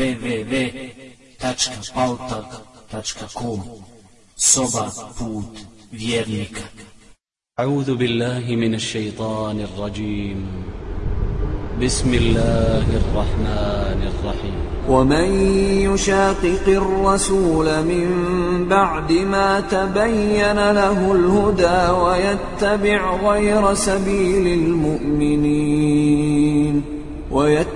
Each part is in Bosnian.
www.pautak.com Soba put vjernika. أعوذ بالله من الشيطان الرجيم. بسم الله الرحمن الرحيم. ومن يشاقق الرسول من بعد ما تبين له الهدى ويتبع غير سبيل المؤمنين ويتبع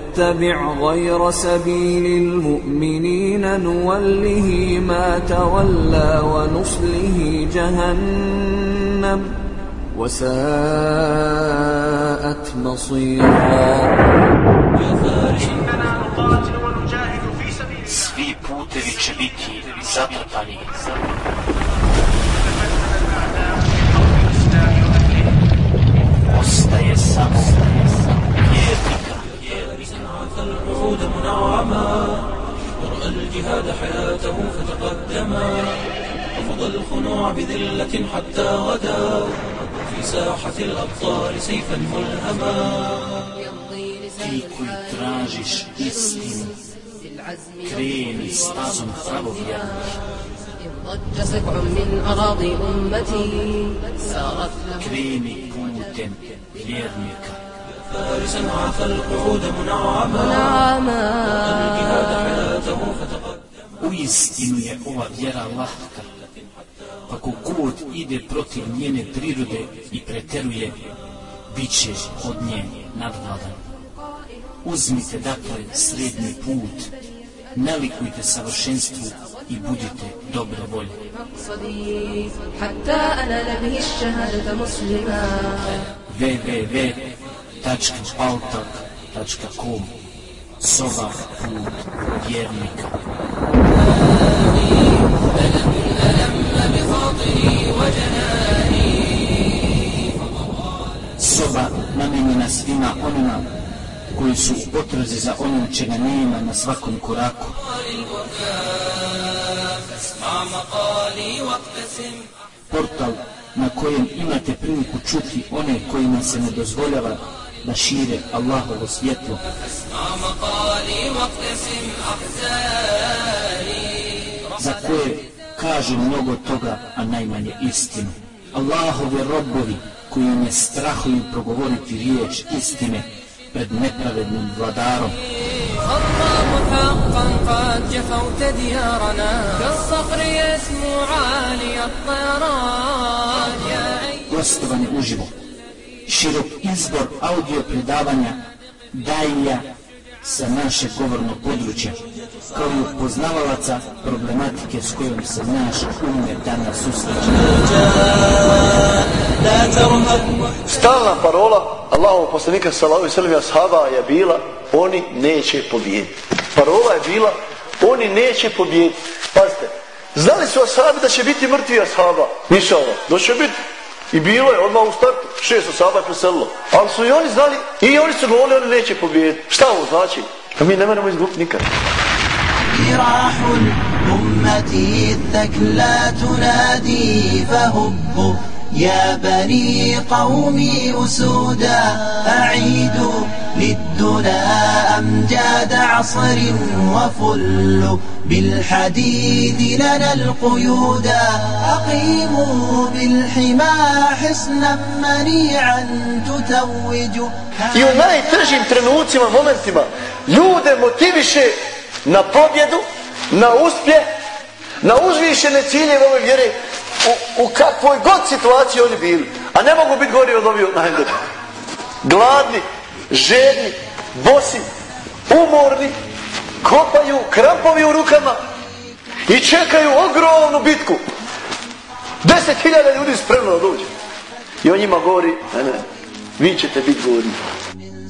غير سبيل المؤمنين نوله ما تولى ونصله جهنم وساءت مصيرا zatrpani. Ostaje samo منعما ورأى الجهاد حياته فتقدما. رفض الخنوع بذلة حتى غدا. في ساحة الأبطال سيفا ملهما. Ti tražiš istinu, kreni stazom pravovjernih. ضج سبع من أراضي أمتي سارت له Kreni putem vjernika. فارسا عفى القعود منعما نعما الجهاد حياته فتقدما U istinu je ova vjera lahka, pa kogod ide protiv njene prirode i preteruje, bit će od nje nadvladan. Uzmite dakle srednji put, nalikujte savršenstvu i budite dobre volje. مقصدي www.baltak.com Soba put vjernika Soba namenjena svima onima koji su u potrazi za onom čega nema na svakom koraku. Portal na kojem imate priliku čuti one kojima se ne dozvoljava da šire Allahovo svjetlo. Za koje kaže mnogo toga, a najmanje istinu. Allahove robovi koji ne strahuju progovoriti riječ istine pred nepravednim vladarom. خطاب حقا قد جفوت ديارنا كالصخر يسمو عالي الطيران يا أيها gostovanje uživo, širok izbor audio predavanja daija sa naše govorno područja, kao i upoznavalaca problematike s kojom se naš umet danas susreće. Stalna parola Allahovog poslanika sallallahu alejhi ve i ashaba je bila oni neće pobijediti. Parola je bila oni neće pobijediti. Pazite, znali su ashabi da će biti mrtvi ashaba. Nisu ovo. Da će biti. I bilo je odmah u startu. Šest ashaba je preselilo. Ali su i oni znali i oni su govorili oni neće pobijediti. Šta ovo znači? Da mi ne moramo izgubiti nikad. جراح الأمة الثكلى تنادي فهبوا يا بني قومي أسودا أعيدوا للدنا أمجاد عصر وفلوا بالحديد لنا القيودا أقيموا بالحمى حصنا منيعا تتوج I u najtržim trenucima, momentima, ljude motiviše na pobjedu, na uspjeh, na uzvišene ciljeve ove vjere, u, u kakvoj god situaciji oni bili. A ne mogu biti gori od ovih najgori. Gladni, žedni, bosi, umorni, kopaju, krampovi u rukama i čekaju ogromnu bitku. Deset hiljada ljudi spremno da dođe. I on njima govori, ne, ne, vi ćete biti gorni.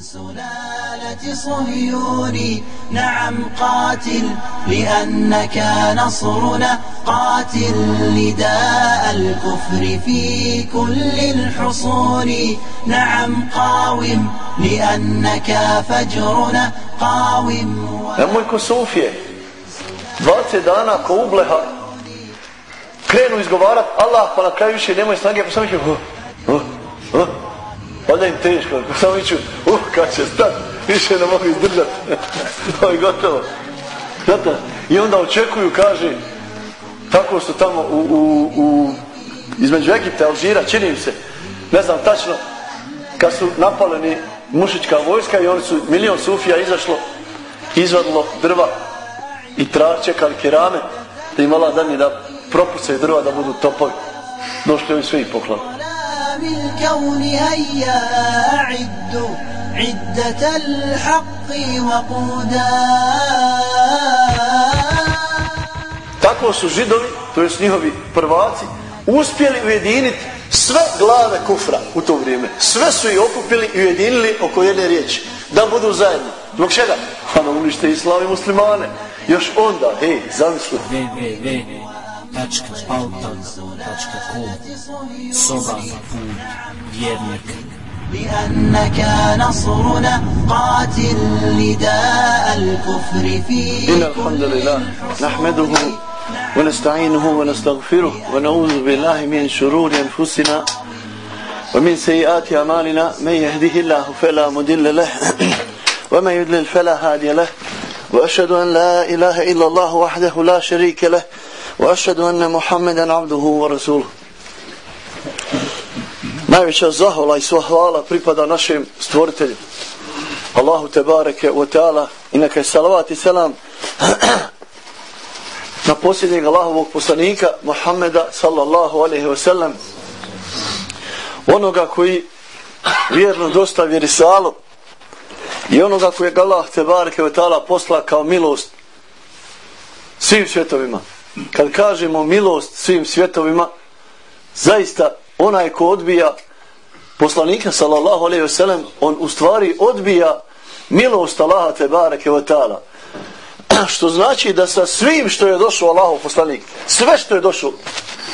من سلالة صهيوني نعم قاتل لأنك نصرنا قاتل لداء الكفر في كل الحصون نعم قاوم لأنك فجرنا قاوم Nemoj ko Sufije. 20 dana ko ubleha krenu izgovarat Allah pa na kraju više nemoj snage pa samo će uh, uh, uh. Onda im teško, samo iću, uh, kad će stat, više ne mogu izdržati. to je gotovo. Zato, i onda očekuju, kaže, tako su tamo u, u, u između Egipta, Alžira, čini im se, ne znam tačno, kad su napaleni mušička vojska i oni su, milion sufija izašlo, izvadilo drva i tra, čekali kerame, da im Allah dani da propucaju drva da budu topovi. Došli ovi sve i poklali. بالكون هيا أعدوا عدة الحق وقودا Tako su židovi, to jest njihovi prvaci, uspjeli ujediniti sve glave kufra u to vrijeme. Sve su ih okupili i ujedinili oko jedne riječi. Da budu zajedno. Zbog čega? Pa na unište islami muslimane. Još onda, hej, zamisli. Soba put vjernika. لأنك نصرنا قاتل لداء الكفر في إن الحمد لله نحمده ونستعينه ونستغفره ونعوذ بالله من شرور أنفسنا ومن سيئات أعمالنا من يهده الله فلا مضل له ومن يضلل فلا هادي له وأشهد أن لا إله إلا الله وحده لا شريك له وأشهد أن محمدا عبده ورسوله Najveća zahvala i sva hvala pripada našem stvoritelju. Allahu te bareke wa ta'ala i neka je salavat i selam na posljednjeg Allahovog poslanika Muhammeda sallallahu alaihi wa sallam onoga koji vjerno dostavi risalu i onoga koji je Allah te bareke wa ta'ala posla kao milost svim svjetovima. Kad kažemo milost svim svjetovima, zaista onaj ko odbija poslanika sallallahu alejhi ve sellem on u stvari odbija milost Allaha te bareke ve taala. Što znači da sa svim što je došao Allahov poslanik sve što je došao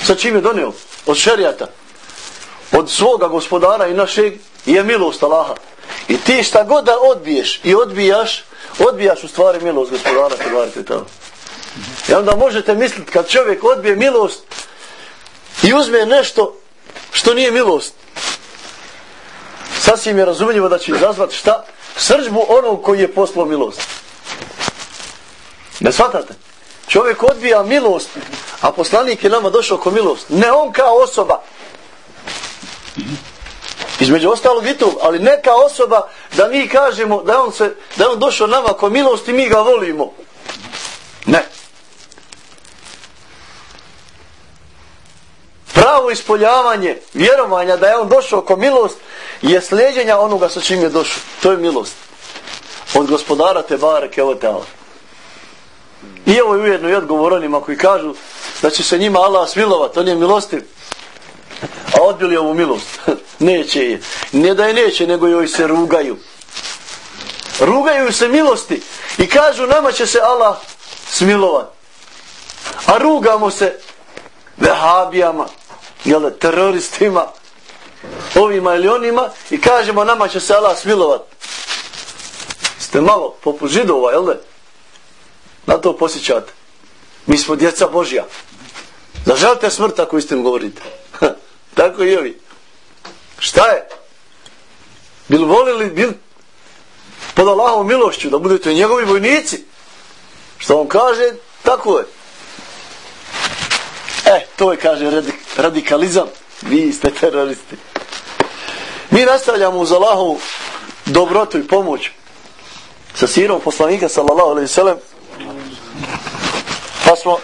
sa čim je donio od šerijata od svoga gospodara i našeg je milost Allaha. I ti šta god da odbiješ i odbijaš odbijaš u stvari milost gospodara te bareke ve taala i onda možete misliti kad čovjek odbije milost i uzme nešto što nije milost sasvim je razumljivo da će izazvati šta? Srđbu onog koji je poslao milost. Ne shvatate? Čovjek odbija milost, a poslanik je nama došao ko milost. Ne on kao osoba. Između ostalog i tu, ali ne kao osoba da mi kažemo da on, se, da on došao nama ko milost i mi ga volimo. Ne. Pravo ispoljavanje vjerovanja da je on došao ko milost je sljeđenja onoga sa čim je došao. To je milost. Od gospodara te bareke ovo teala. I ovo je ujedno i odgovor onima koji kažu da će se njima Allah smilovati, on je milostiv. A odbili ovu milost. neće je. Ne da je neće, nego joj se rugaju. Rugaju se milosti i kažu nama će se Allah smilovati. A rugamo se vehabijama, jel, teroristima, ovima ili onima i kažemo nama će se Allah smilovat. Ste malo poput židova, jel da? Na to posjećate. Mi smo djeca Božja. Zaželite smrt ako istim govorite. Tako i ovi. Šta je? Bil volili, bil pod Allahom milošću da budete njegovi vojnici? Što on kaže, tako je. E, to je, kaže, radikalizam. Vi ste teroristi. Mi nastavljamo uz Allahovu dobrotu i pomoć sa sirom poslanika sallallahu alaihi sallam pa smo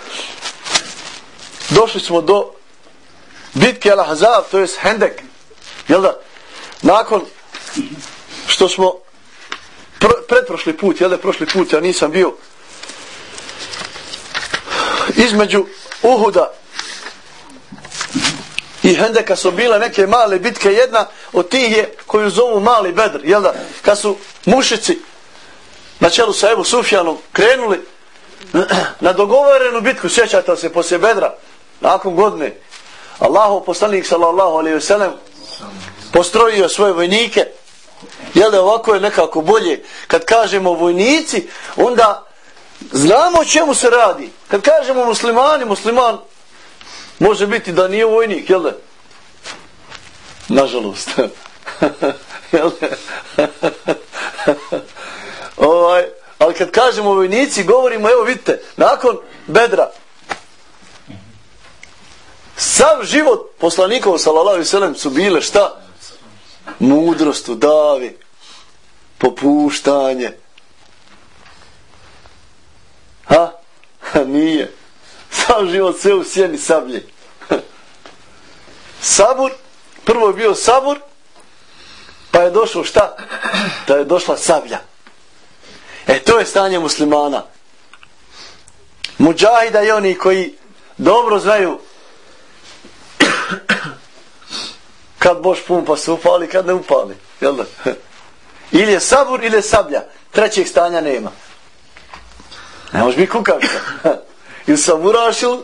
došli smo do bitke Al-Hazab, to je Hendek jel da nakon što smo pr pretprošli put, jel da prošli put ja nisam bio između Uhuda i Hendeka su bile neke male bitke, jedna od tih je koju zovu Mali Bedr, jel da? Kad su mušici na čelu sa Ebu Sufjanom krenuli na dogovorenu bitku, sjećate se poslije Bedra, nakon godine, Allahov poslanik sallallahu alaihi ve sellem postrojio svoje vojnike, jel da ovako je nekako bolje, kad kažemo vojnici, onda znamo o čemu se radi. Kad kažemo muslimani, musliman Može biti da nije vojnik, jel da? Nažalost. jel da? ovaj, Ali kad kažemo vojnici, govorimo, evo vidite, nakon bedra, sav život poslanikov, salallahu selem su bile šta? Mudrost u davi, popuštanje. Ha? Ha, nije. Sav život sve u sjeni sablje. Sabur, prvo je bio sabur, pa je došlo šta? Da je došla sablja. E, to je stanje muslimana. Muđahida i oni koji dobro znaju kad boš pumpa se upali, kad ne upali. Jel da? Ili je sabur ili je sablja. Trećeg stanja nema. Ne možeš biti kukavica. Ili sam urašil,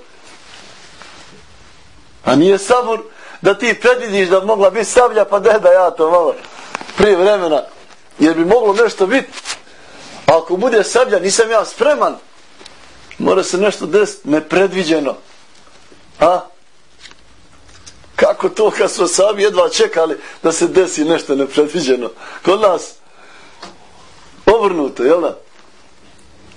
A nije sabur da ti predvidiš da mogla biti sablja pa da da ja to malo prije vremena. Jer bi moglo nešto biti. Ako bude sablja, nisam ja spreman. Mora se nešto desiti nepredviđeno. A? Kako to kad smo sami jedva čekali da se desi nešto nepredviđeno? Kod nas obrnuto, jel da?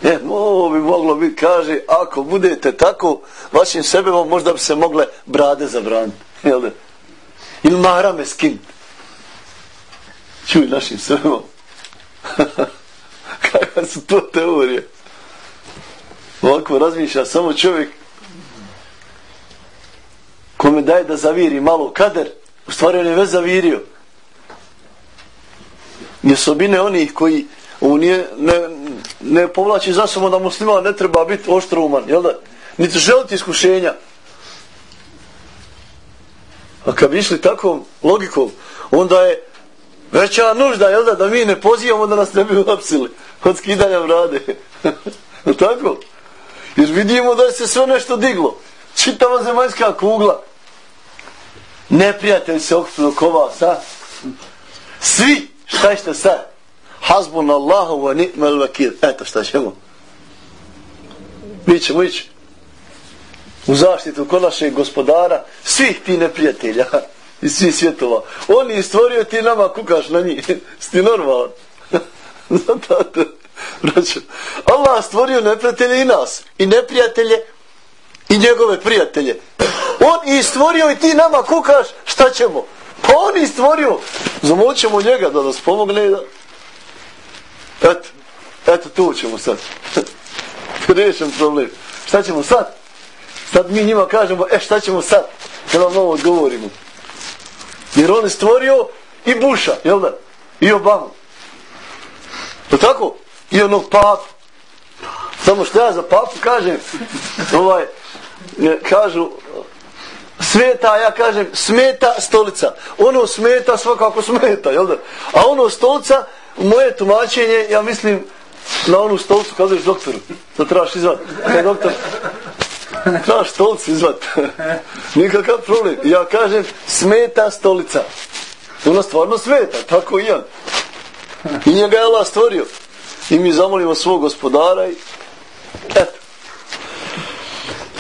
E, ovo bi moglo biti, kaže, ako budete tako, vašim sebevom možda bi se mogle brade zabraniti, jel da? Ili marame skin. Čuj našim sebevom. Kakva su to teorije? Ovako razmišlja samo čovjek kome daje da zaviri malo kader, u stvari on je već zavirio. I osobine onih koji ovo nije, ne, ne povlači za samo da musliman ne treba biti oštrouman, jel da? Niti želiti iskušenja. A kad bi išli takvom logikom, onda je veća nužda, jel da, da mi ne pozivamo da nas ne bi uhapsili od skidanja vrade. tako? Jer vidimo da se sve nešto diglo. Čitava zemaljska kugla. Neprijatelj se okupno kova, sa? Svi, šta ćete sad? Hazbun Allahu wa ni'mal vakil. Eto šta ćemo. Mi ćemo ići u zaštitu kod našeg gospodara svih ti neprijatelja i svih svjetova. On je stvorio ti nama kukaš na njih. Sti normalan. Zato, braćo. Allah stvorio neprijatelje i nas. I neprijatelje i njegove prijatelje. On i stvorio i ti nama kukaš, šta ćemo? Pa on i stvorio. Zamoćemo njega da nas pomogne. Da... Eto, eto tu ćemo sad. Riješen problem. Šta ćemo sad? Sad mi njima kažemo, e šta ćemo sad? Kad vam ovo odgovorimo. Jer on je stvorio i Buša, jel da? I Obama. To tako? I onog papu. Samo što ja za papu kažem, ovaj, kažu, smeta, ja kažem, smeta stolica. Ono smeta svakako smeta, jel da? A ono stolica, moje tumačenje, ja mislim, na onu stolicu, kažeš doktoru, da trebaš izvat. Kaj doktor, trebaš stolicu izvat. Nikakav problem. Ja kažem, smeta stolica. Ona stvarno smeta, tako i ja. I njega je Allah stvorio. I mi zamolimo svog gospodara i eto.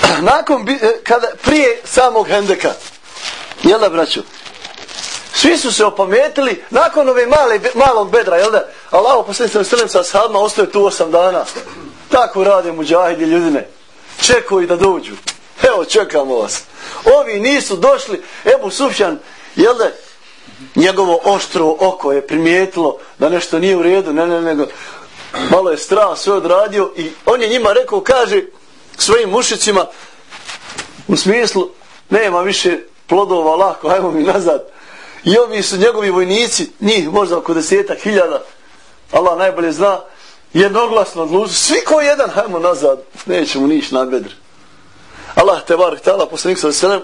Nakon, eh, kada, prije samog hendeka, jel da braću, svi su se opametili, nakon ove male, malog bedra, jel da, Allah posljedno se strelem sa sahabima, ostaje tu osam dana. Tako rade muđahidi ljudine. Čekuju da dođu. Evo, čekamo vas. Ovi nisu došli, Ebu Sufjan, jel da, njegovo oštro oko je primijetilo da nešto nije u redu, ne, ne, nego malo je strah sve odradio i on je njima rekao, kaže svojim mušicima u smislu, nema više plodova lako, ajmo mi nazad. I ovi su njegovi vojnici, njih možda oko desetak hiljada, Allah najbolje zna, jednoglasno odlučili, svi ko jedan, hajmo nazad, nećemo nići na bedr. Allah te bar htjela, poslanik sa veselem,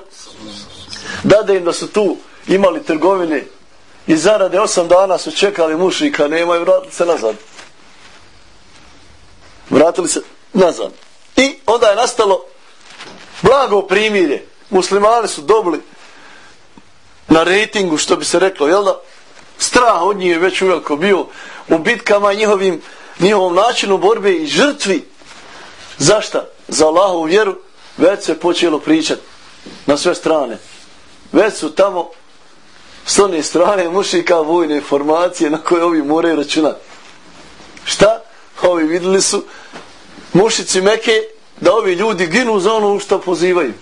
dade im da su tu imali trgovine i zarade osam dana su čekali mušika, nemaju, vratili se nazad. Vratili se nazad. I onda je nastalo blago primirje. Muslimani su dobili na rejtingu, što bi se reklo, jel da? Strah od njih je već uveliko bio u bitkama i njihovim, njihovom načinu borbe i žrtvi. Zašta? Za Allahovu vjeru već se počelo pričati na sve strane. Već su tamo s one strane mušika vojne informacije na koje ovi moraju računati. Šta? ovi vidjeli su mušici Meke da ovi ljudi ginu za ono što pozivaju.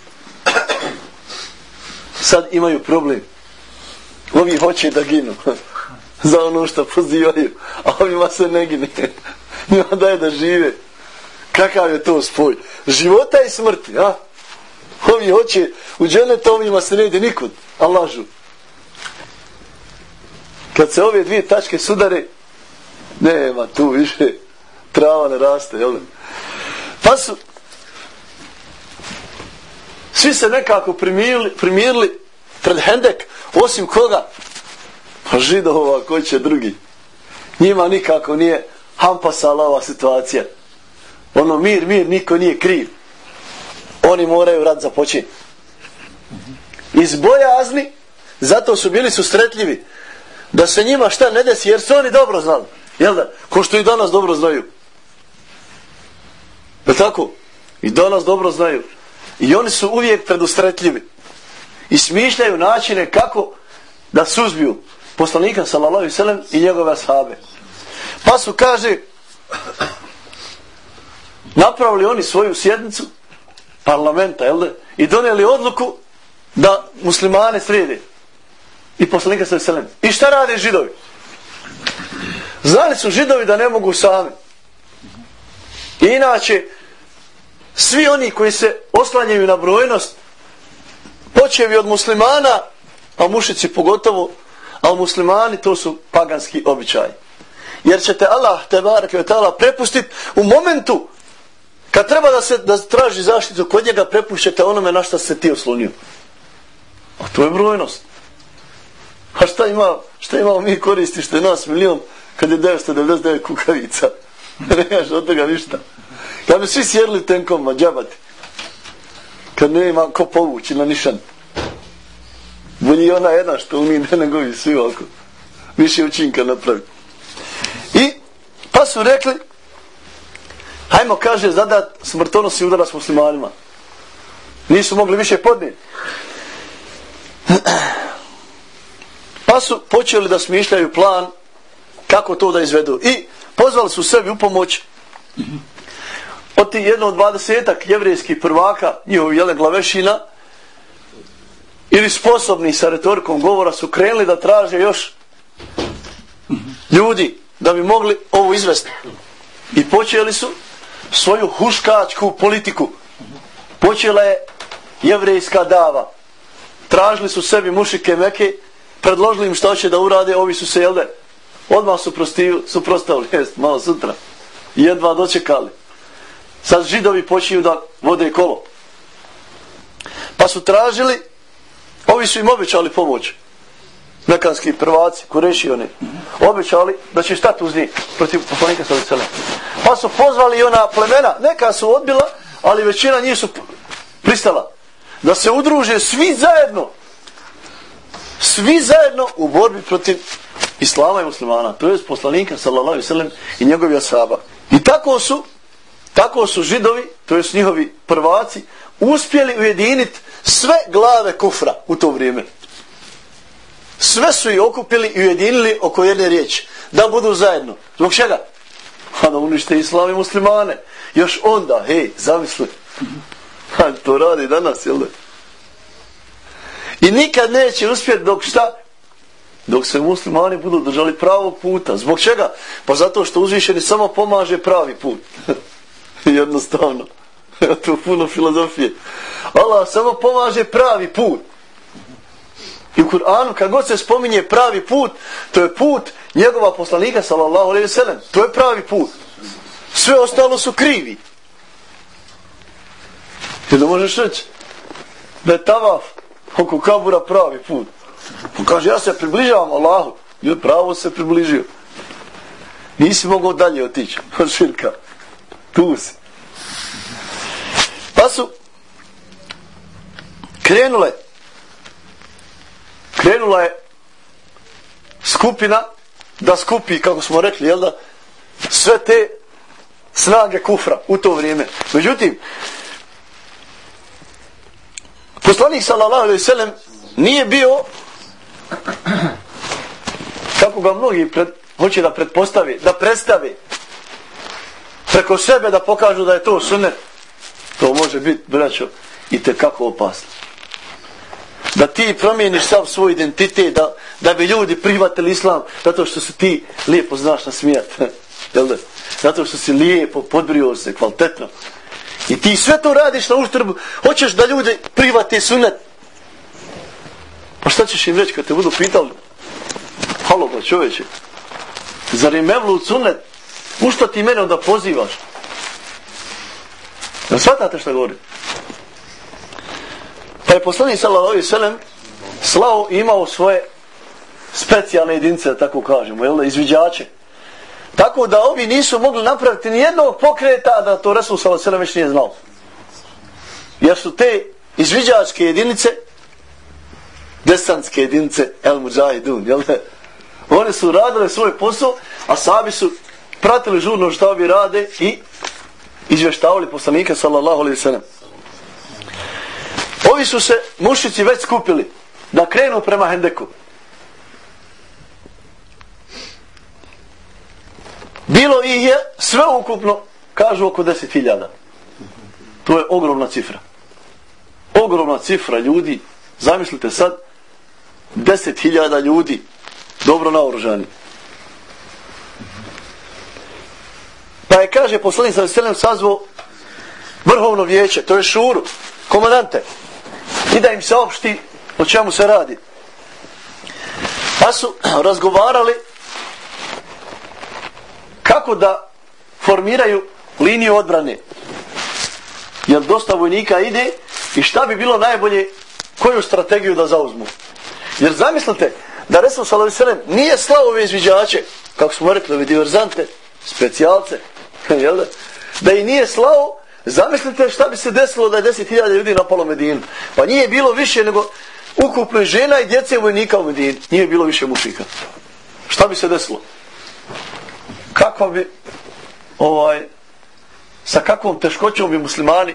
Sad imaju problem. Ovi hoće da ginu za ono što pozivaju, a ovima se ne gine. Njima daje da žive. Kakav je to spoj? Života i smrti, a? Ovi hoće u dženeta, ovima se ne ide nikud, a lažu. Kad se ove dvije tačke sudare, nema tu više, trava ne raste, jel? Pa su, svi se nekako primirili, primirili pred Hendek, osim koga? Pa židova, koji će drugi? Njima nikako nije hampasala ova situacija. Ono, mir, mir, niko nije kriv. Oni moraju rad započeti. Iz bojazni, zato su bili sustretljivi, da se njima šta ne desi, jer su oni dobro znali. Jel da? Ko što i danas dobro znaju. Je tako? I danas dobro znaju. I oni su uvijek predustretljivi. I smišljaju načine kako da suzbiju poslanika sallallahu i sallam i njegove ashabe. Pa su, kaže, napravili oni svoju sjednicu parlamenta, jel da? I donijeli odluku da muslimane srede. I poslanika sallallahu i sallam. I šta rade židovi? Znali su židovi da ne mogu sami. I inače, svi oni koji se oslanjaju na brojnost, počevi od muslimana, a mušici pogotovo, a muslimani to su paganski običaj. Jer ćete Allah te barak od prepustiti u momentu kad treba da se da traži zaštitu kod njega prepušćete onome na što se ti oslonio. A to je brojnost. A šta ima, šta imamo mi koristi što je nas milion kad je 999 kukavica? Nemaš od toga ništa. Kad bi svi sjedli tenkom, ma džabati. Kad nema ko povući na nišan. Bolji ona jedna što umi ne nego i svi oko. Više učinka napravi. I pa su rekli hajmo kaže zadat smrtonosni udara s muslimanima. Nisu mogli više podnijeti. Pa su počeli da smišljaju plan kako to da izvedu. I pozvali su sebi u pomoć od ti jedno od dvadesetak jevrijskih prvaka, njihovi jelen glavešina, ili sposobni sa retorikom govora su krenuli da traže još ljudi da bi mogli ovo izvesti. I počeli su svoju huškačku politiku. Počela je jevrijska dava. Tražili su sebi mušike meke, predložili im što će da urade, ovi su se, jel odmah su, su prostavili, jest, malo sutra. Jedva dočekali. Sad židovi počinju da vode kolo. Pa su tražili, ovi su im obećali pomoć. Mekanski prvaci, kureši oni. Obećali da će stati uz njih protiv poslanika sa licele. Pa su pozvali i ona plemena. Neka su odbila, ali većina njih su pristala. Da se udruže svi zajedno. Svi zajedno u borbi protiv islama i muslimana. Prvi poslanika sallallahu alaihi sallam i njegovi asaba. I tako su Tako su židovi, to jest njihovi prvaci, uspjeli ujediniti sve glave kufra u to vrijeme. Sve su ih okupili i ujedinili oko jedne riječi. Da budu zajedno. Zbog čega? A da unište islami muslimane. Još onda, hej, zamisli. Ha, to radi danas, jel da? I nikad neće uspjeti dok šta? Dok se muslimani budu držali pravog puta. Zbog čega? Pa zato što uzvišeni samo pomaže pravi put. Jednostavno. Ja to puno filozofije. Allah samo pomaže pravi put. I u Kur'anu kad god se spominje pravi put, to je put njegova poslanika sallallahu alejhi ve sellem. To je pravi put. Sve ostalo su krivi. Ti da možeš reći da je tavaf oko kabura pravi put. On kaže, ja se približavam Allahu. I pravo se približio. Nisi mogao dalje otići od širka tu si. Pa su krenule krenula je skupina da skupi, kako smo rekli, jel da, sve te snage kufra u to vrijeme. Međutim, poslanik sallallahu alaihi sallam nije bio kako ga mnogi pred, hoće da pretpostavi, da predstavi preko sebe da pokažu da je to sunnet, to može biti, braćo, i te kako opasno. Da ti promijeniš sam svoj identitet, da, da bi ljudi prihvatili islam, zato što se ti lijepo znaš na smijat. Jel da? Zato što si lijepo, podbrio se, kvalitetno. I ti sve to radiš na uštrbu, hoćeš da ljudi prihvate sunnet. Pa šta ćeš im reći kad te budu pitali? Halo, ba čoveče, zar je mevlu sunnet? U što ti mene onda pozivaš? Jel shvatate što govori? Pa je poslanik sallallahu alaihi sallam slao imao svoje specijalne jedinice, da tako kažemo, jel da, izviđače. Tako da ovi nisu mogli napraviti ni jednog pokreta da to Resul sallallahu alaihi ve već nije znao. Jer su te izviđačke jedinice desantske jedinice El Mujahidun, jel da? Oni su radili svoj posao, a sami su pratili žurno što ovi rade i izvještavali poslanika sallallahu alaihi sallam. Ovi su se mušici već skupili da krenu prema Hendeku. Bilo ih je sve ukupno, kažu oko 10.000. To je ogromna cifra. Ogromna cifra ljudi. Zamislite sad, 10.000 ljudi dobro naoružani. Je, kaže, poslanik sa veselem sazvo vrhovno vijeće, to je šuru, komandante, i da im saopšti o čemu se radi. Pa su razgovarali kako da formiraju liniju odbrane. Jer dosta vojnika ide i šta bi bilo najbolje, koju strategiju da zauzmu. Jer zamislite da Resul Salavi Selem nije slao ove izviđače, kako smo rekli, ove diverzante, specijalce, jel da? Da i nije slao, zamislite šta bi se desilo da je 10.000 ljudi napalo Medinu. Pa nije bilo više nego ukupno žena i djece vojnika u Medini. Nije bilo više mušika. Šta bi se desilo? Kako bi ovaj sa kakvom teškoćom bi muslimani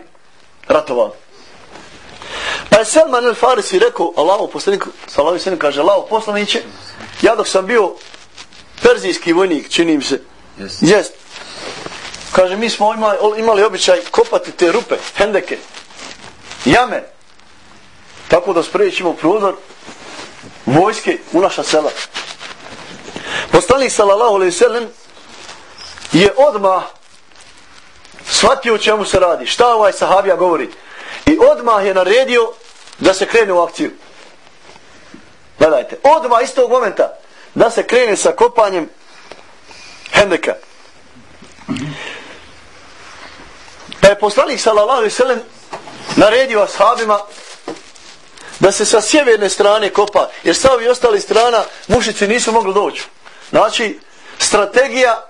ratovali? Pa je Selman el Farisi rekao, Allaho poslanik, salavi sallam kaže, Allaho poslaniće, ja dok sam bio perzijski vojnik, čini mi se, jest. jest. Kaže, mi smo imali, imali običaj kopati te rupe, hendeke, jame, tako da sprečimo prozor vojske u naša sela. Poslanik sallallahu alejhi ve sellem je odma shvatio o čemu se radi. Šta ovaj sahabija govori? I odmah je naredio da se krene u akciju. Gledajte, odmah istog momenta da se krene sa kopanjem hendeka. Pa je poslanik sallallahu alejhi ve sellem naredio ashabima da se sa sjeverne strane kopa, jer sa ovih ostali strana mušici nisu mogli doći. Znači, strategija,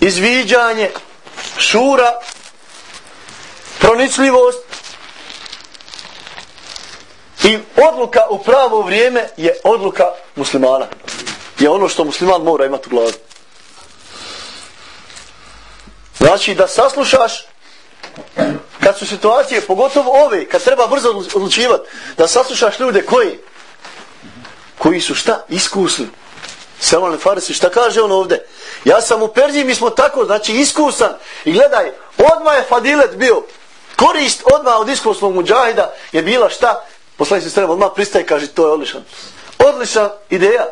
izviđanje, šura, pronicljivost i odluka u pravo vrijeme je odluka muslimana. Je ono što musliman mora imati u glavi. Znači, da saslušaš kad su situacije, pogotovo ove, kad treba brzo odlučivati, da saslušaš ljude koji, koji su šta? Iskusni. Selman Farisi, šta kaže on ovde? Ja sam u Perziji, mi smo tako, znači iskusan. I gledaj, odmah je Fadilet bio, korist odmah od iskusnog muđahida je bila šta? Poslani se strema, odmah pristaje, kaže, to je odličan. Odlična ideja.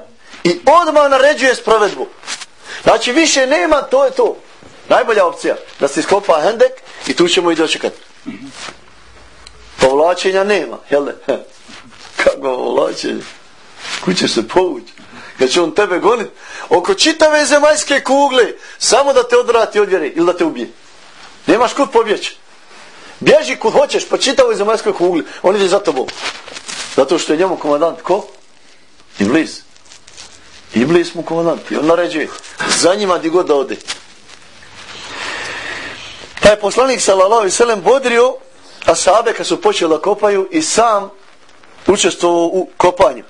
I odmah naređuje sprovedbu. Znači, više nema, to je to. Najbolja opcija, da se iskopa hendek i tu ćemo i dočekati. Povlačenja nema, jel ne? Kako povlačenje? Kud se povući? Kad će on tebe goniti oko čitave zemaljske kugle, samo da te odvrati od vjere ili da te ubije. Nemaš kud pobjeći. Bježi kud hoćeš, po čitavoj zemaljskoj kugli, on ide za tobom. Zato što je njemu komandant, ko? Iblis. Iblis mu komandant. I on naređuje za njima di god da ode. Pa je poslanik sallallahu alejhi ve sellem bodrio ashabe kad su počeli kopaju i sam učestvovao u kopanju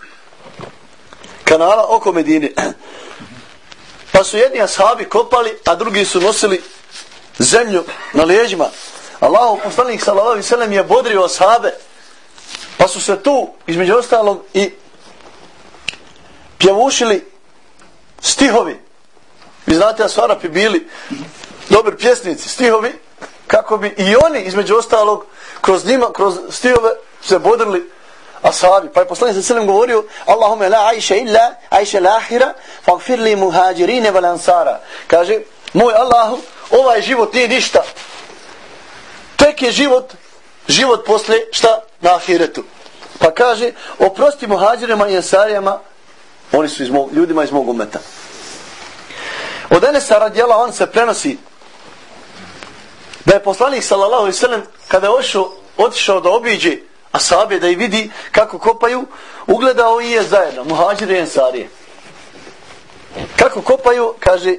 kanala oko Medine. Pa su jedni ashabi kopali, a drugi su nosili zemlju na leđima. Allahu poslanik sallallahu alejhi ve sellem je bodrio ashabe. Pa su se tu između ostalog i pjevušili stihovi. Vi znate da su Arapi bili dobri pjesnici, stihovi, kako bi i oni, između ostalog, kroz njima, kroz stihove, se bodrili ashabi. Pa je poslanik sa selem govorio, Allahume la ajše illa, ajše lahira, fagfir li muhađirine val ansara. Kaže, moj Allahu, ovaj život nije ništa. Tek je život, život posle šta? Na ahiretu. Pa kaže, oprosti muhađirima i ansarijama, oni su iz mog, ljudima iz mog umeta. Od Enesa radijela on se prenosi da je poslanik sallallahu alaihi sallam kada je ošao, otišao da obiđe asabe da i vidi kako kopaju, ugledao i je zajedno, muhađire i ensarije. Kako kopaju, kaže,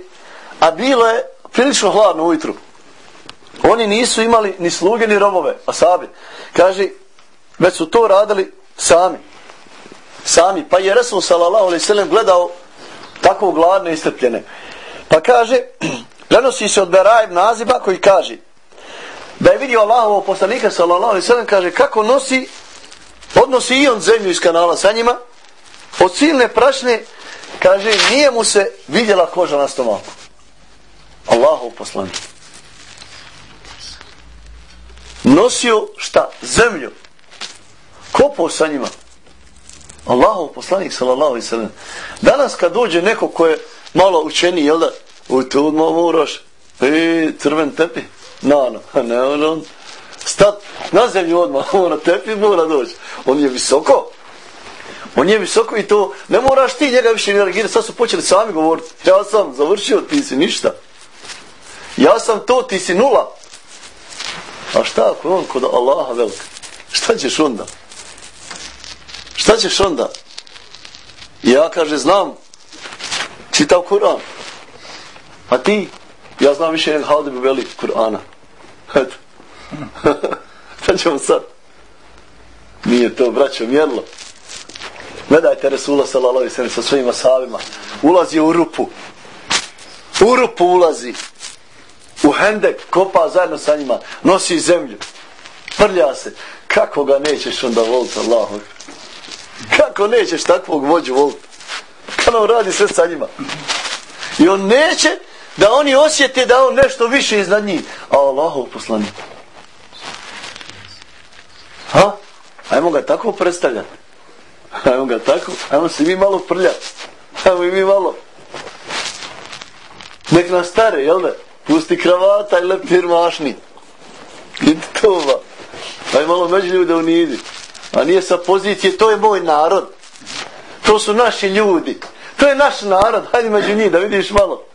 a bilo je prilično hladno ujutru. Oni nisu imali ni sluge ni robove, asabe. Kaže, već su to radili sami. Sami. Pa je Resul sallallahu alaihi sallam gledao tako gladne i strpljene. Pa kaže, prenosi se od Beraib naziba koji kaže, da je vidio Allahovo poslanika sallallahu alaihi sallam, kaže, kako nosi, odnosi i on zemlju iz kanala sa njima, od silne prašne, kaže, nije mu se vidjela koža na stomaku. Allahov poslanik. Nosio šta? Zemlju. Kopao sa njima. Allahov poslanik sallallahu alaihi sallam. Danas kad dođe neko ko je malo učeni, jel da? U tu odmah moraš. E, crven tepi. Na, na, pa ne, on, on. Stat na zemlju odmah, mora tepi, mora doći. On je visoko. On je visoko i to, ne moraš ti njega više ne reagirati. Sad su počeli sami govoriti. Ja sam završio, ti si ništa. Ja sam to, ti si nula. A šta ako on kod Allaha velika? Šta ćeš onda? Šta ćeš onda? Ja kaže, znam, čitav Kur'an. A ti? Ja znam više nego Halid ibn Velid Kur'ana. Eto. Šta ćemo sad? Nije to, braćo, mjerlo. Gledajte Resula sallallahu alaihi ve sa svojim ashabima. Ulazi u rupu. U rupu ulazi. U hendek, kopa zajedno sa njima. Nosi zemlju. Prlja se. Kako ga nećeš onda voliti, Allahu? Kako nećeš takvog vođu voliti? Kad on radi sve sa njima? I on neće da oni osjete da on nešto više iznad njih. A Allahov poslanik. Ha? Ajmo ga tako predstavljati. Ajmo ga tako. Ajmo se mi malo prljati. Ajmo i mi malo. Nek nas stare, jel da? Pusti kravata i leptir mašni. Idi to ba. Aj malo među ljude unidi. A nije sa pozicije, to je moj narod. To su naši ljudi. To je naš narod. Hajde među njih da vidiš malo.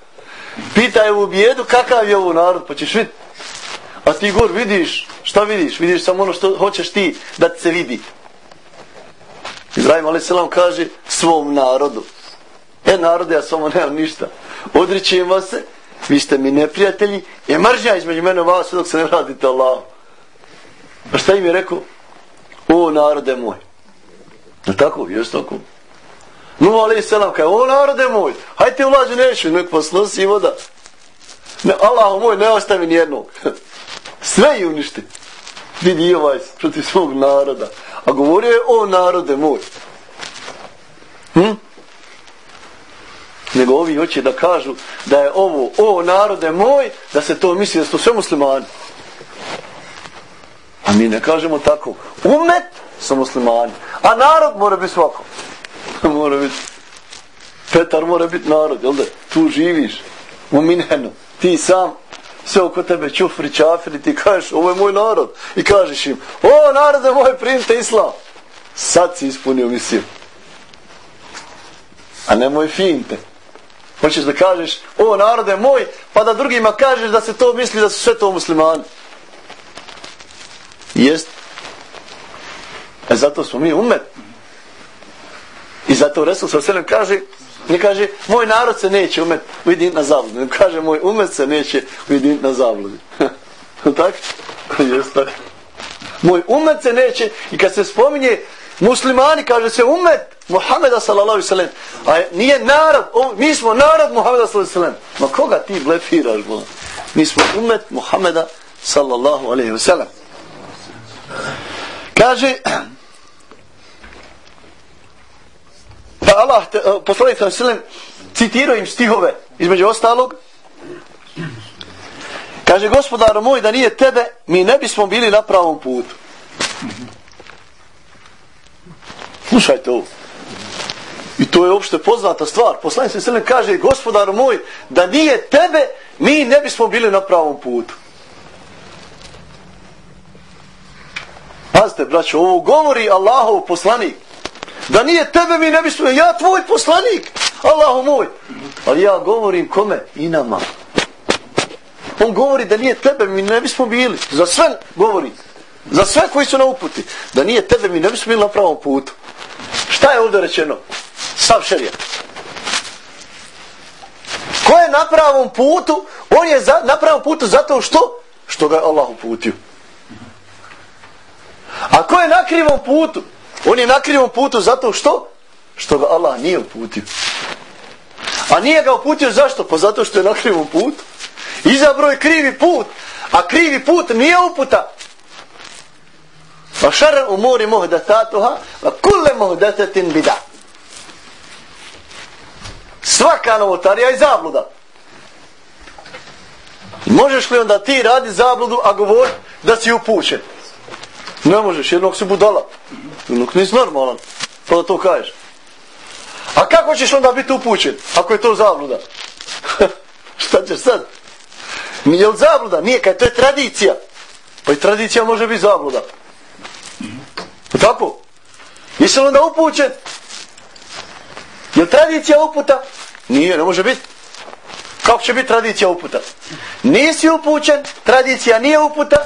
Pitaj u bijedu kakav je ovo narod, pa ćeš vidjeti. A ti gor vidiš, šta vidiš? Vidiš samo ono što hoćeš ti da se vidi. Ibrahim a.s. kaže svom narodu. E narode, ja samo nemam ništa. Odričem vas se, vi ste mi neprijatelji, je mržnja između mene i vas dok se ne radite Allah. A šta im je rekao? O narode moj. Je tako? Jes tako? Nuh ali selam kaže, o narode moj, hajte ulađu neću, nek vas nosi voda. Ne, Allah moj, ne ostavi nijednog. Sve i uništi. Vidi ovaj protiv svog naroda. A govorio je, o narode moj. Hm? Nego ovi hoće da kažu da je ovo, o narode moj, da se to misli da su sve muslimani. A mi ne kažemo tako. Umet su muslimani. A narod mora biti svakom. mora biti Petar mora biti narod, jel da? Tu živiš u Minhenu. Ti sam sve oko tebe čufri, čafri, ti kažeš, ovo je moj narod. I kažeš im, o, narode moj, primite islam. Sad si ispunio misiju. A ne moj finte. Hoćeš da kažeš, o, narode moj, pa da drugima kažeš da se to misli da su sve to muslimani. Jest. E zato smo mi umet. I zato Resul sa selem kaže, ne kaže, moj narod se neće umet ujediniti na zabludi. Ne kaže, moj umet se neće ujediniti na zabludi. tak? Jes tak. Moj umet se neće, i kad se spominje muslimani, kaže se umet Muhameda sallallahu sallam. A nije narod, o, mi smo narod Muhameda sallallahu sallam. Ma koga ti blefiraš, bola? Mi smo umet Muhameda sallallahu alaihi sallam. Kaže, Pa Allah, uh, poslanik sa selem, citirao im stihove, između ostalog, Kaže, gospodaro moj, da nije tebe, mi ne bismo bili na pravom putu. Slušajte ovo. I to je opšte poznata stvar. Poslanik se selem kaže, gospodar moj, da nije tebe, mi ne bismo bili na pravom putu. Pazite, braćo, ovo govori Allahov poslanik. Da nije tebe, mi ne bismo, ja tvoj poslanik, Allahu moj. Ali ja govorim kome? I nama. On govori da nije tebe, mi ne bismo bili. Za sve govori. Za sve koji su na uputi. Da nije tebe, mi ne bismo bili na pravom putu. Šta je ovdje rečeno? Sav šerija. Ko je na pravom putu? On je za, na pravom putu zato što? Što ga je Allah uputio. A ko je na krivom putu? On je na krivom putu zato što? Što ga Allah nije uputio. A nije ga uputio zašto? Pa zato što je na krivom putu. Izabro je krivi put. A krivi put nije uputa. Pa šar umori muhdatatuha, mohdatatuha, pa kulle bida. Svaka novotarija je zabluda. Možeš li onda ti radi zabludu, a govori da si upućen? Ne možeš, jednog si budala. Jednog nisi normalan. Pa da to kažeš. A kako ćeš onda biti upućen, ako je to zabluda? Šta ćeš sad? Nije li zabluda? Nije, kaj to je tradicija. Pa i tradicija može biti zabluda. Pa tako? Jesi li onda upućen? Je tradicija uputa? Nije, ne može biti. Kako će biti tradicija uputa? Nisi upućen, tradicija nije uputa,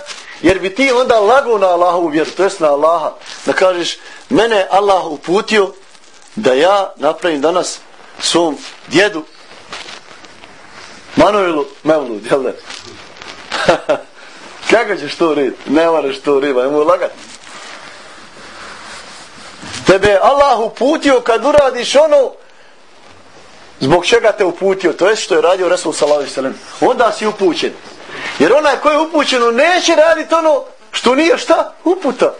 jer bi ti onda lago na Allahovu vjeru, to jest na Allaha, da kažeš, mene Allah uputio da ja napravim danas svom djedu Manuelu Mevlud, jel ne? Kako ćeš to rid? Ne moraš to riba, ajmo lagat. Tebe Allah uputio kad uradiš ono zbog čega te uputio, to je što je radio Resul Salavi Selem. Onda si upućen. Jer onaj koji je upućeno neće raditi ono što nije šta? Uputa.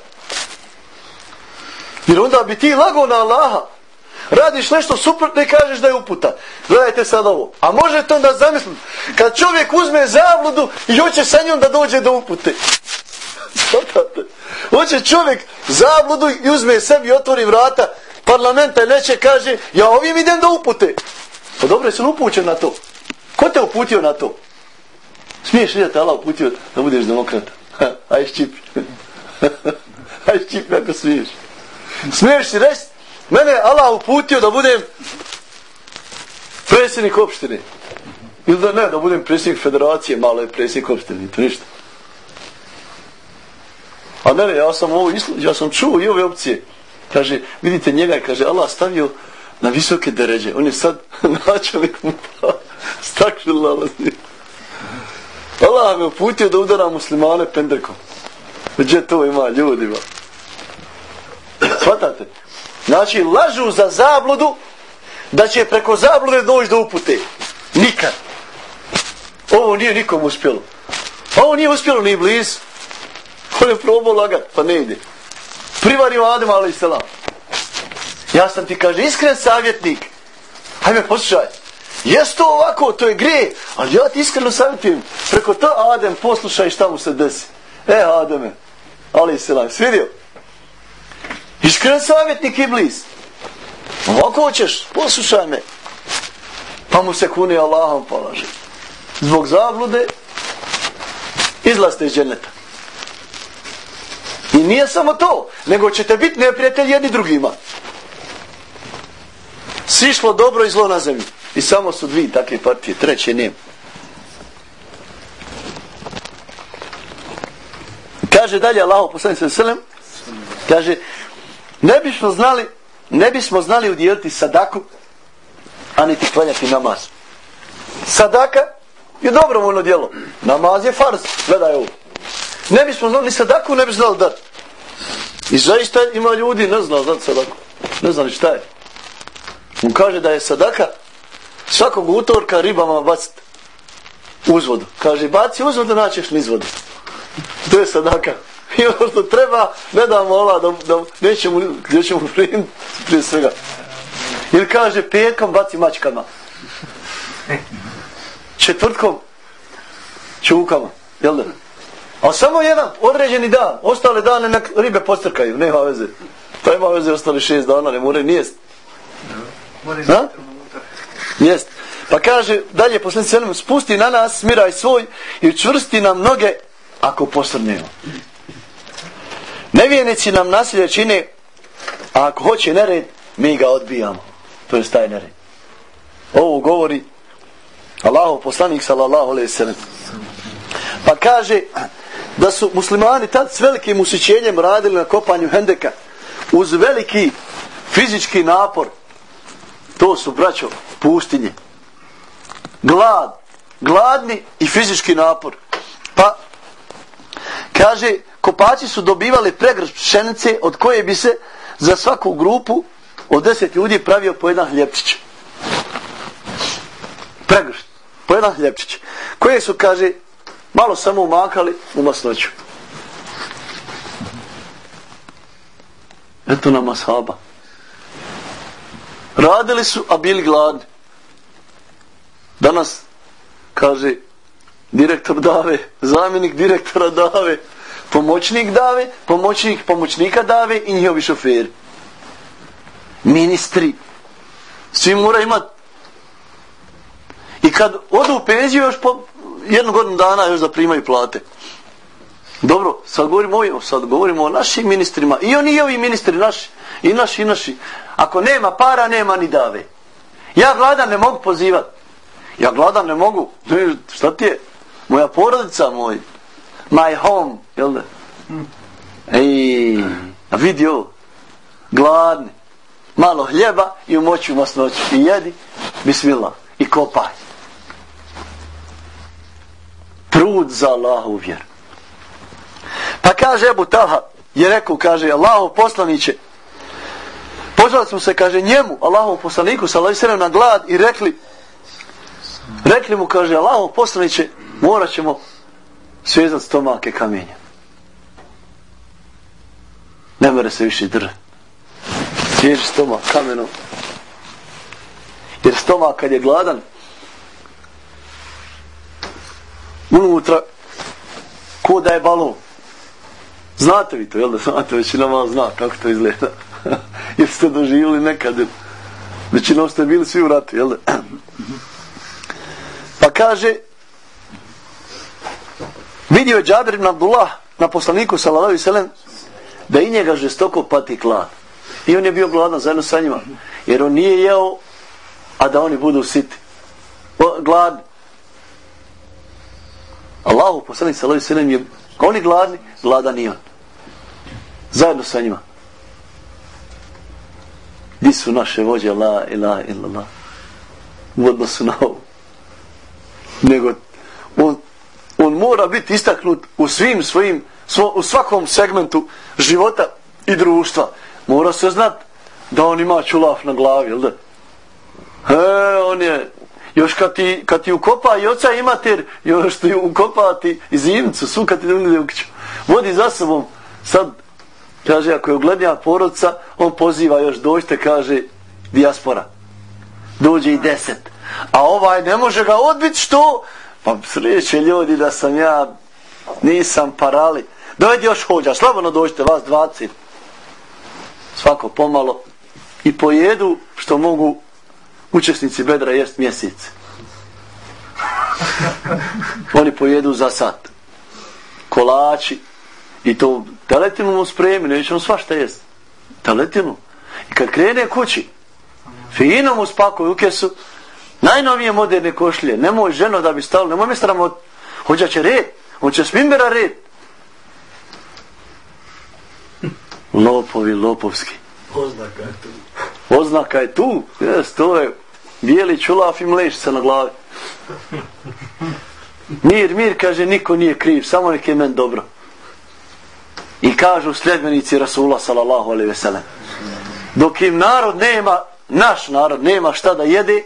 Jer onda bi ti lago na Allaha. Radiš nešto suprotno i kažeš da je uputa. Gledajte sad ovo. A možete onda zamisliti, kad čovjek uzme zabludu i hoće sa njom da dođe do upute. Hoće čovjek zabludu i uzme sebi, otvori vrata parlamenta i neće kaže, ja ovim idem do upute. Pa dobro, jesi upućen na to? Ko te uputio na to? Smiješ li da te Allah uputio da budeš demokrata? Aj ščipi. Aj ščipi ako smiješ. Smiješ si reći, mene Allah uputio da budem predsjednik opštine. Ili da ne, da budem predsjednik federacije, malo je predsjednik opštine, to ništa. A ne, ne, ja sam ovo islu, ja sam čuo i ove opcije. Kaže, vidite njega, kaže, Allah stavio na visoke deređe. On je sad načelnik mu stakšila vas. Allah me uputio da udara muslimane pendrekom. Gdje to ima ljudima? Svatate? Znači, lažu za zabludu da će preko zablude doći do upute. Nikad. Ovo nije nikom uspjelo. Ovo nije uspjelo ni bliz. On je probao lagat, pa ne ide. Privario Adem, ali i selam. Ja sam ti, kaže, iskren savjetnik. Hajme, poslušaj. Jes to ovako, to je gre, ali ja ti iskreno savjetujem. Preko to, Adem, poslušaj šta mu se desi. E, Ademe, ali se laj, svidio? Iskren savjetnik Iblis. Ovako hoćeš, poslušaj me. Pa mu se kuni Allahom polaže. Zbog zablude, izlaste iz dženeta. I nije samo to, nego ćete biti neprijatelji jedni drugima. Sišlo dobro i zlo na zemlji. I samo su dvije takve partije, treće nema. Kaže dalje Allah poslani se selem, kaže, ne bismo znali, ne bismo znali udijeliti sadaku, a niti klanjati namaz. Sadaka je dobrovoljno djelo. Namaz je farz. Gledaj ovo. Ne bismo znali sadaku, ne bismo znali dati. I zaista ima ljudi, ne zna znati sadaku. Ne znali šta je. On kaže da je sadaka svakog utorka ribama bacit uzvodu. Kaže, baci uzvodu, naćeš mi izvodu. To je sadaka. I ono što treba, ne damo ola, da, da nećemo, gdje ćemo primiti prije svega. Ili kaže, petkom baci mačkama. Četvrtkom čukama. jel da? A samo jedan određeni dan, ostale dane nek ribe postrkaju, nema veze. To ima veze, ostali šest dana, ne more nijest. Ha? Jest. Pa kaže, dalje poslanik velim, spusti na nas smiraj svoj i čvrsti nam noge ako posrnemo. Nevijenici nam nasilje čine, a ako hoće nered, mi ga odbijamo. To je taj nered. Ovo govori Allahu poslanik sallallahu alejhi ve sellem. Pa kaže da su muslimani tad s velikim usićenjem radili na kopanju hendeka uz veliki fizički napor. To su braćo pustinje. Glad, gladni i fizički napor. Pa kaže kopači su dobivali pregrš pšenice od koje bi se za svaku grupu od deset ljudi pravio po jedan hljepčić. Pregrš po jedan hljepčić, koje su, kaže, malo samo umakali u masnoću. Eto nam ashaba. Radili su, a bili gladni. Danas, kaže, direktor dave, zamjenik direktora dave, pomoćnik dave, pomoćnik pomoćnika dave i njihovi šoferi. Ministri. Svi mora imati I kad odu u penziju još po jednu godinu dana još da primaju plate. Dobro, sad govorimo o, sad govorimo o našim ministrima. I oni i ovi ministri naši. I naši i naši. Ako nema para, nema ni dave. Ja gladan ne mogu pozivat. Ja gladan ne mogu. Ne, šta ti je? Moja porodica moj. My home. Jel da? Ej, a vidi ovo. Gladni. Malo hljeba i u moću masnoću. I jedi. Bismillah. I kopaj trud za Allahu vjeru. Pa kaže Ebu Talha, je rekao, kaže, Allahov poslaniće, pozvali smo se, kaže, njemu, Allahov poslaniku, sallahu sallam, na glad i rekli, rekli mu, kaže, Allahov poslaniće, morat ćemo svezati stomake kamenja. Ne mere se više drve. Sježi stomak kamenom. Jer stomak kad je gladan, unutra ko da je balon. Znate vi to, jel da znate, većina vas zna kako to izgleda. Jer ste doživjeli nekad. Većinom ste bili svi u ratu, jel da? Pa kaže, vidio je Džabir ibn Abdullah na poslaniku sallallahu alejhi ve sellem da i njega žestoko pati glad. I on je bio gladan zajedno sa njima. Jer on nije jeo, a da oni budu siti. Gladni. Allahu poslanik sallallahu alejhi ve sellem je oni gladni, gladan i on. Zajedno sa njima. Di su naše vođe, la ilaha illallah. U odnosu na ovu. Nego, on, on mora biti istaknut u svim svojim, svo, u svakom segmentu života i društva. Mora se znat da on ima čulaf na glavi, jel da? He, on je još kad ti, kad ti ukopa i oca i mater, još ti ukopa ti i zimcu, su kad ti ne. Vodi za sobom, sad, kaže, ako je uglednija porodca, on poziva još dođite, kaže, dijaspora. Dođe i deset. A ovaj ne može ga odbiti, što? Pa sreće ljudi da sam ja, nisam parali. Dojde još hođa, slabano dođite, vas dvacet. Svako pomalo. I pojedu što mogu učesnici bedra jest mjesec. Oni pojedu za sat. Kolači. I to teletinu mu spremi, neće on svašta jest. Teletinu. I kad krene kući, fino mu spakuju u kesu, najnovije moderne košlje, nemoj ženo da bi stalo, nemoj mi stramot, hođa će red, on će smimbera red. Lopovi, lopovski. Oznaka je tu. Oznaka je tu. Jes, to je bijeli čulaf i mlešica na glavi. Mir, mir, kaže, niko nije kriv, samo nek je men dobro. I kažu sljedbenici Rasula, sallallahu alaihi veselem. Dok im narod nema, naš narod nema šta da jede,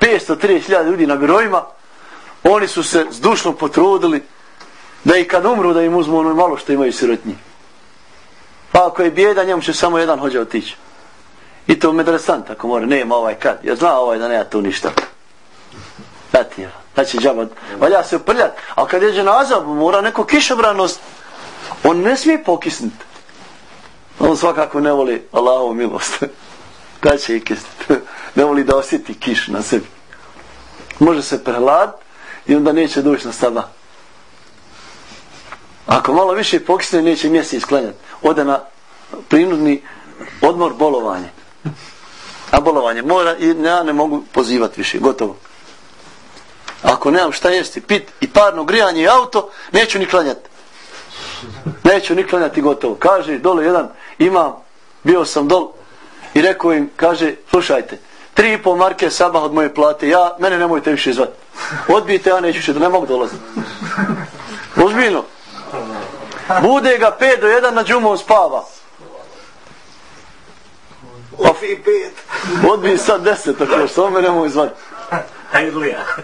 530.000 ljudi na birojima, oni su se zdušno potrudili da i kad umru da im uzmu ono malo što imaju sirotnji. Pa ako je bijeda, njemu će samo jedan hođa otići. I to medresant, ako mora, nema ovaj kad. Ja zna ovaj da nema tu ništa. Petira. Znači, džaba, valja se uprljati. A kad je dženaza, mora neko kišobranost. On ne smije pokisniti. On svakako ne voli Allahovu milost. Da će i kisniti. Ne voli da osjeti kiš na sebi. Može se prehlad i onda neće doći na stada. Ako malo više pokisne, neće mjesec sklanjati. Ode na prinudni odmor bolovanje. A bolovanje mora i ja ne mogu pozivati više. Gotovo. Ako nemam šta jesti, pit i parno grijanje i auto, neću ni klanjati. Neću ni klanjati gotovo. Kaže, dole jedan imam, bio sam dol i rekao im, kaže, slušajte, tri i pol marke sabah od moje plate, ja, mene nemojte više zvati. Odbijte, ja neću više, da ne mogu dolaziti. Ozbiljno. Bude ga pet do jedan na džumu spava. Ofi pet. Odbij sad deset, tako što me nemoj zvati.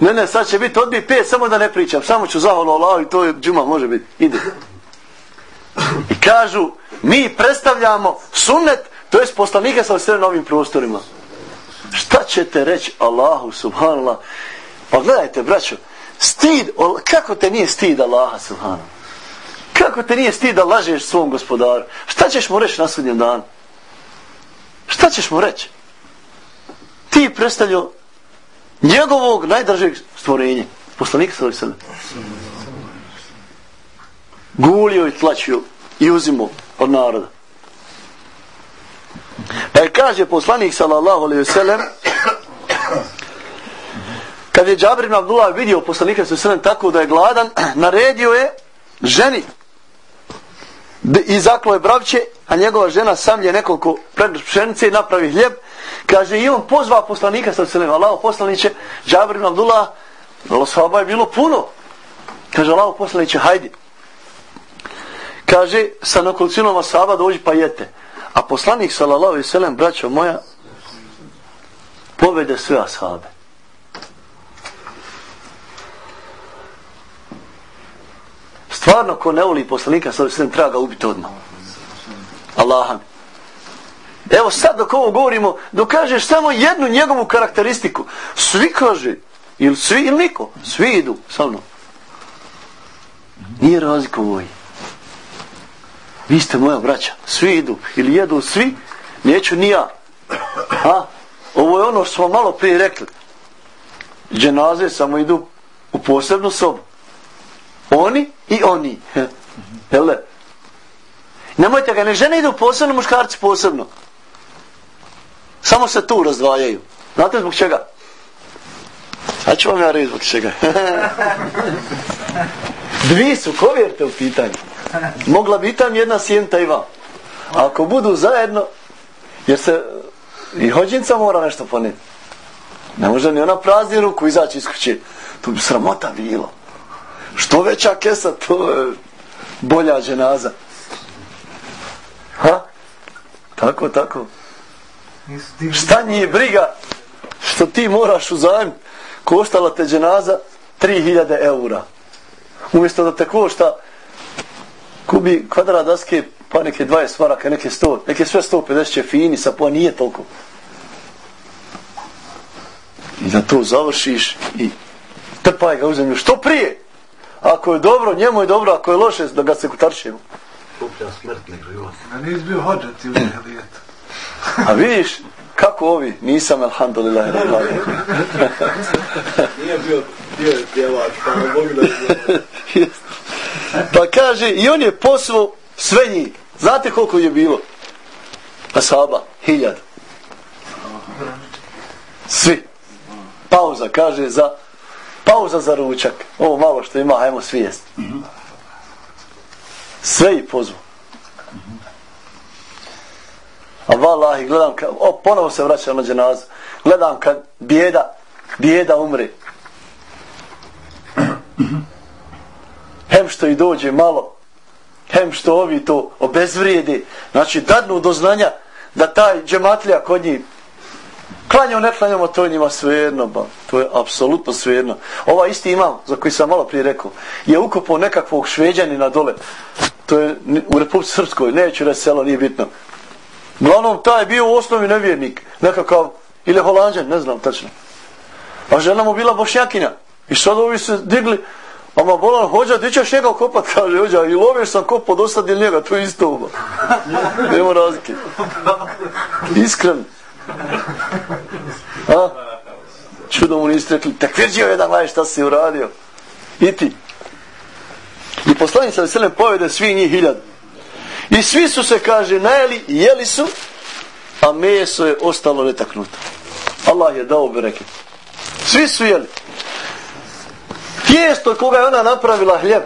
Ne, ne, sad će biti odbij pet, samo da ne pričam. Samo ću zahvalno Allah i to je džuma, može biti. Ide. I kažu, mi predstavljamo sunnet, to je poslanike sa sve novim prostorima. Šta ćete reći Allahu subhanallah? Pa gledajte, braćo, stid, kako te nije stid Allaha subhanallah? Kako te nije stid da lažeš svom gospodaru? Šta ćeš mu reći na sudnjem danu? Šta ćeš mu reći? Ti predstavljao njegovog najdražeg stvorenja. Poslanika sa ovih. Gulio i tlačio i uzimo od naroda. Pa je kaže poslanik sallallahu alaihi sallam kad je Džabir ibn Abdullah vidio poslanika sa sallam tako da je gladan, naredio je ženi i zaklo je bravće, a njegova žena samlje nekoliko pšenice i napravi hljeb. Kaže, i on pozva poslanika sa sallam, Allaho poslaniće, Džabir ibn Abdullah, Allah sahaba je bilo puno. Kaže, Allaho poslaniće, hajdi. Kaže, sa nekolicinom asaba dođi pa jete. A poslanik sallallahu alejhi ve sellem braćo moja povede sve ashabe. Stvarno ko ne voli poslanika sallallahu alejhi ve sellem treba ga ubiti odmah. Allahan. Evo sad dok ovo govorimo, dok kažeš samo jednu njegovu karakteristiku, svi kaže, ili svi, ili niko, svi idu sa mnom. Nije razlika u ovoj vi ste moja braća, svi idu, ili jedu svi, neću ni ja. Ha? Ovo je ono što smo malo prije rekli. Dženaze samo idu u posebnu sobu. Oni i oni. Hele. Nemojte ga, ne žene idu posebno, muškarci posebno. Samo se tu razdvajaju. Znate zbog čega? A ću vam ja reći zbog čega. Dvi su kovjerte u pitanju. Mogla bi tam jedna sjenta i vam. Ako budu zajedno, jer se i hođinca mora nešto poneti. Ne može ni ona prazni ruku izaći iz kuće. To bi sramota bilo. Što veća kesa, to je bolja dženaza. Ha? Tako, tako. Šta nije briga što ti moraš u zajem koštala te dženaza 3000 eura. Umjesto da te košta kubi kvadrat daske pa neke 20 maraka, neke 100, neke sve 150 će fini, sa pa nije toliko. I da to završiš i trpaj ga u zemlju. Što prije? Ako je dobro, njemu je dobro, ako je loše, da ga se kutaršimo. Kuplja smrt nego život. A nis bio hođat ili helijet. A vidiš, kako ovi? Nisam, alhamdulillah. Nije bio, bio je pjevač, pa ne mogu da Pa kaže, i on je posvo sve njih. Znate koliko je bilo? Asaba, hiljad. Svi. Pauza, kaže, za pauza za ručak. Ovo malo što ima, ajmo svijest. Sve i pozvu. A vallahi, gledam, kad, o, ponovo se vraćam na dženazu. Gledam kad bijeda, bijeda umre hem što i dođe malo, hem što ovi to obezvrijedi, znači dadnu do znanja da taj džematlija kod njih klanjamo, ne klanjamo, to je njima svejedno, ba. to je apsolutno svejedno. Ova isti imam, za koji sam malo prije rekao, je ukopao nekakvog šveđanina dole, to je u Republike Srpskoj, neću reći selo, nije bitno. Glavnom, taj je bio u osnovi nevjernik, nekakav, ili holandžan, ne znam tačno. A žena mu bila bošnjakinja, I sad ovi se digli, Pa ma bolan, hođa, di ćeš njega kopat, kaže, hođa, i loviš sam kop do sad ili njega, to je isto oba. Nema razlike. Iskren. A? Čudo mu niste rekli, tak jedan ovaj laj šta si uradio. I ti. I poslanica veselem povede svi njih hiljad. I svi su se, kaže, najeli i jeli su, a meso je ostalo netaknuto. Allah je dao bereket. Svi su jeli. Tijesto koga je ona napravila hljeb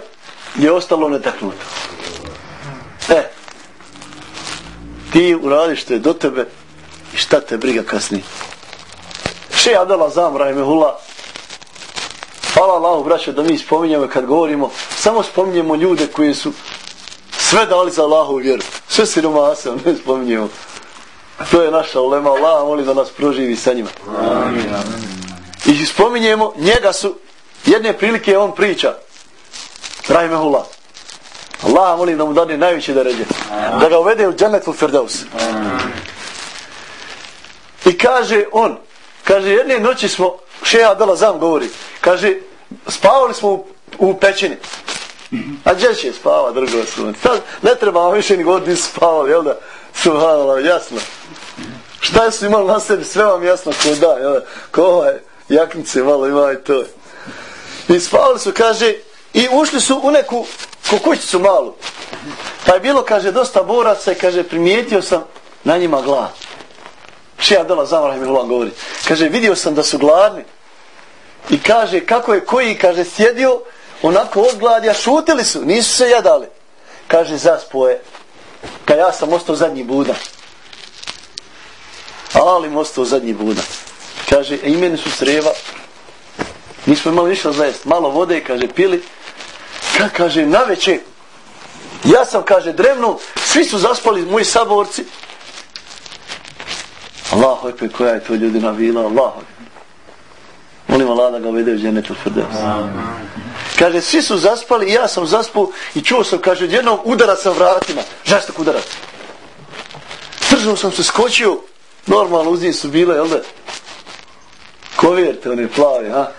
je ostalo netaknuto. E, ti uradiš što je do tebe i šta te briga kasnije. Še Adela Zamra i Mehula Hvala Allahu, braćo, da mi spominjamo kad govorimo, samo spominjemo ljude koji su sve dali za Allahu vjeru. Sve siromase, ne spominjemo. To je naša ulema. Allah moli da nas proživi sa njima. Amin. I spominjemo, njega su, jedne prilike on priča. Rahimehullah. Allah molim da mu dane najveće deređe. Da ga uvede u džanetu Firdaus. I kaže on, kaže jedne noći smo, šeha Adela Zam govori, kaže, spavali smo u, u pećini. A gdje će spava, drugo su? Sad ne treba vam više ni godini spavali, jel da? Subhanallah, jasno. Šta su imali na sebi, sve vam jasno ko da, jel da? Ko ovaj jaknice malo ima i to. I spavali su, kaže, i ušli su u neku kukućicu malu. Pa je bilo, kaže, dosta boraca i kaže, primijetio sam na njima glad. Šija dola zamrah mi govori. Kaže, vidio sam da su gladni. I kaže, kako je koji, kaže, sjedio, onako od gladja, šutili su, nisu se jadali. Kaže, zaspoje. Kad ja sam ostao zadnji budan. Ali ostao zadnji budan. Kaže, e, imeni su sreva. Nismo imali ništa za jest. Malo vode, kaže, pili. Kad kaže, na večer, ja sam, kaže, drevno, svi su zaspali, moji saborci. Allah, ojpe, koja je to ljudina bila, Allah, Molim Allah da ga vede u dženetu Firdaus. Kaže, svi su zaspali i ja sam zaspao i čuo sam, kaže, jednom udara sam vratima. Žastak udara. Tržno sam se skočio, normalno uz njih su bile, jel da? Kovijerte, one plave, ha?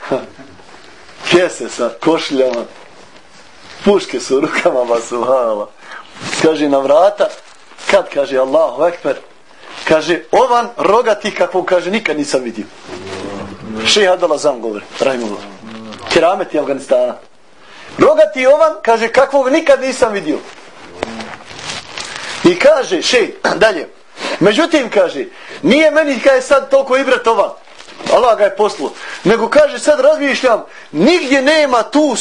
Kese sa košljama. Puške su u rukama, ba su. Kaže, na vrata, kad kaže Allahu Ekber, kaže, ovan rogati kakvog, kaže, nikad nisam vidio. Šeha Adala Zam govori, Rahimullah. Kerameti Afganistana. Rogati ovan, kaže, kakvog nikad nisam vidio. I kaže, še, dalje. Međutim, kaže, nije meni kaj sad toliko ibrat ovan. Allah ga je poslu. Nego kaže, sad razmišljam, nigdje nema tu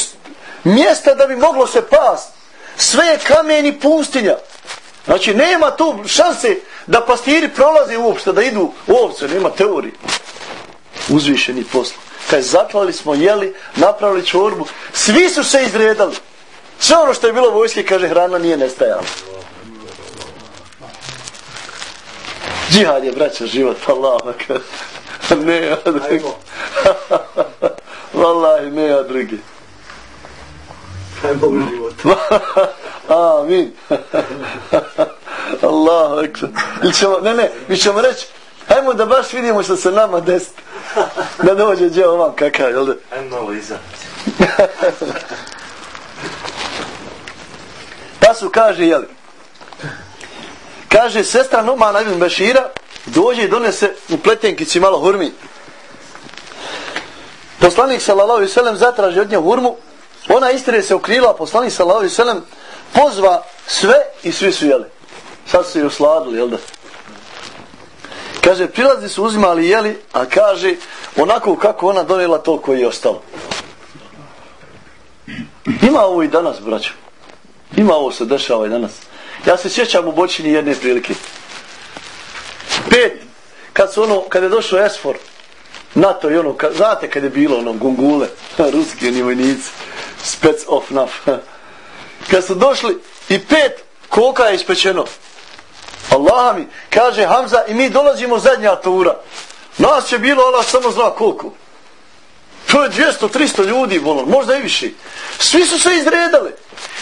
mjesta da bi moglo se past. Sve je kamen i pustinja. Znači, nema tu šanse da pastiri prolaze uopšte, da idu u ovce, nema teorije. Uzvišeni poslu kad zaklali smo, jeli, napravili čorbu, svi su se izredali. Sve ono što je bilo vojske, kaže, hrana nije nestajala. Džihad je, braća, život, Allah, ne, ja drugi. Wallahi, ne, ja drugi. Amin. Allah, ne, ne, mi ćemo reći, hajmo da baš vidimo što se nama desiti da dođe gdje ovam kakav, jel da? Ajmo malo iza. pa su kaže, jel? Kaže, sestra Numa ibn Bešira dođe i donese u pletenkici malo hurmi. Poslanik sallallahu alejhi ve sellem zatraži od nje hurmu. Ona istire se ukrila, poslanik sallallahu alejhi ve sellem pozva sve i svi su jeli. Sad su je osladili, jel da? Kaže, prilazi su uzimali jeli, a kaže, onako kako ona donijela, toliko je ostalo. Ima ovo i danas, braćo. Ima ovo se dešava i danas. Ja se sjećam u bočini jedne prilike. Pet, kad su ono, kad je došao Esfor, NATO i ono, kad, znate kad je bilo ono, gungule, ruski oni vojnici, spec of naf. kad su došli i pet, koka je ispečeno. Allah mi, kaže Hamza, i mi dolazimo zadnja tura. Nas će bilo, Allah samo zna koliko. To je 200-300 ljudi, bolon, možda i više. Svi su se izredali.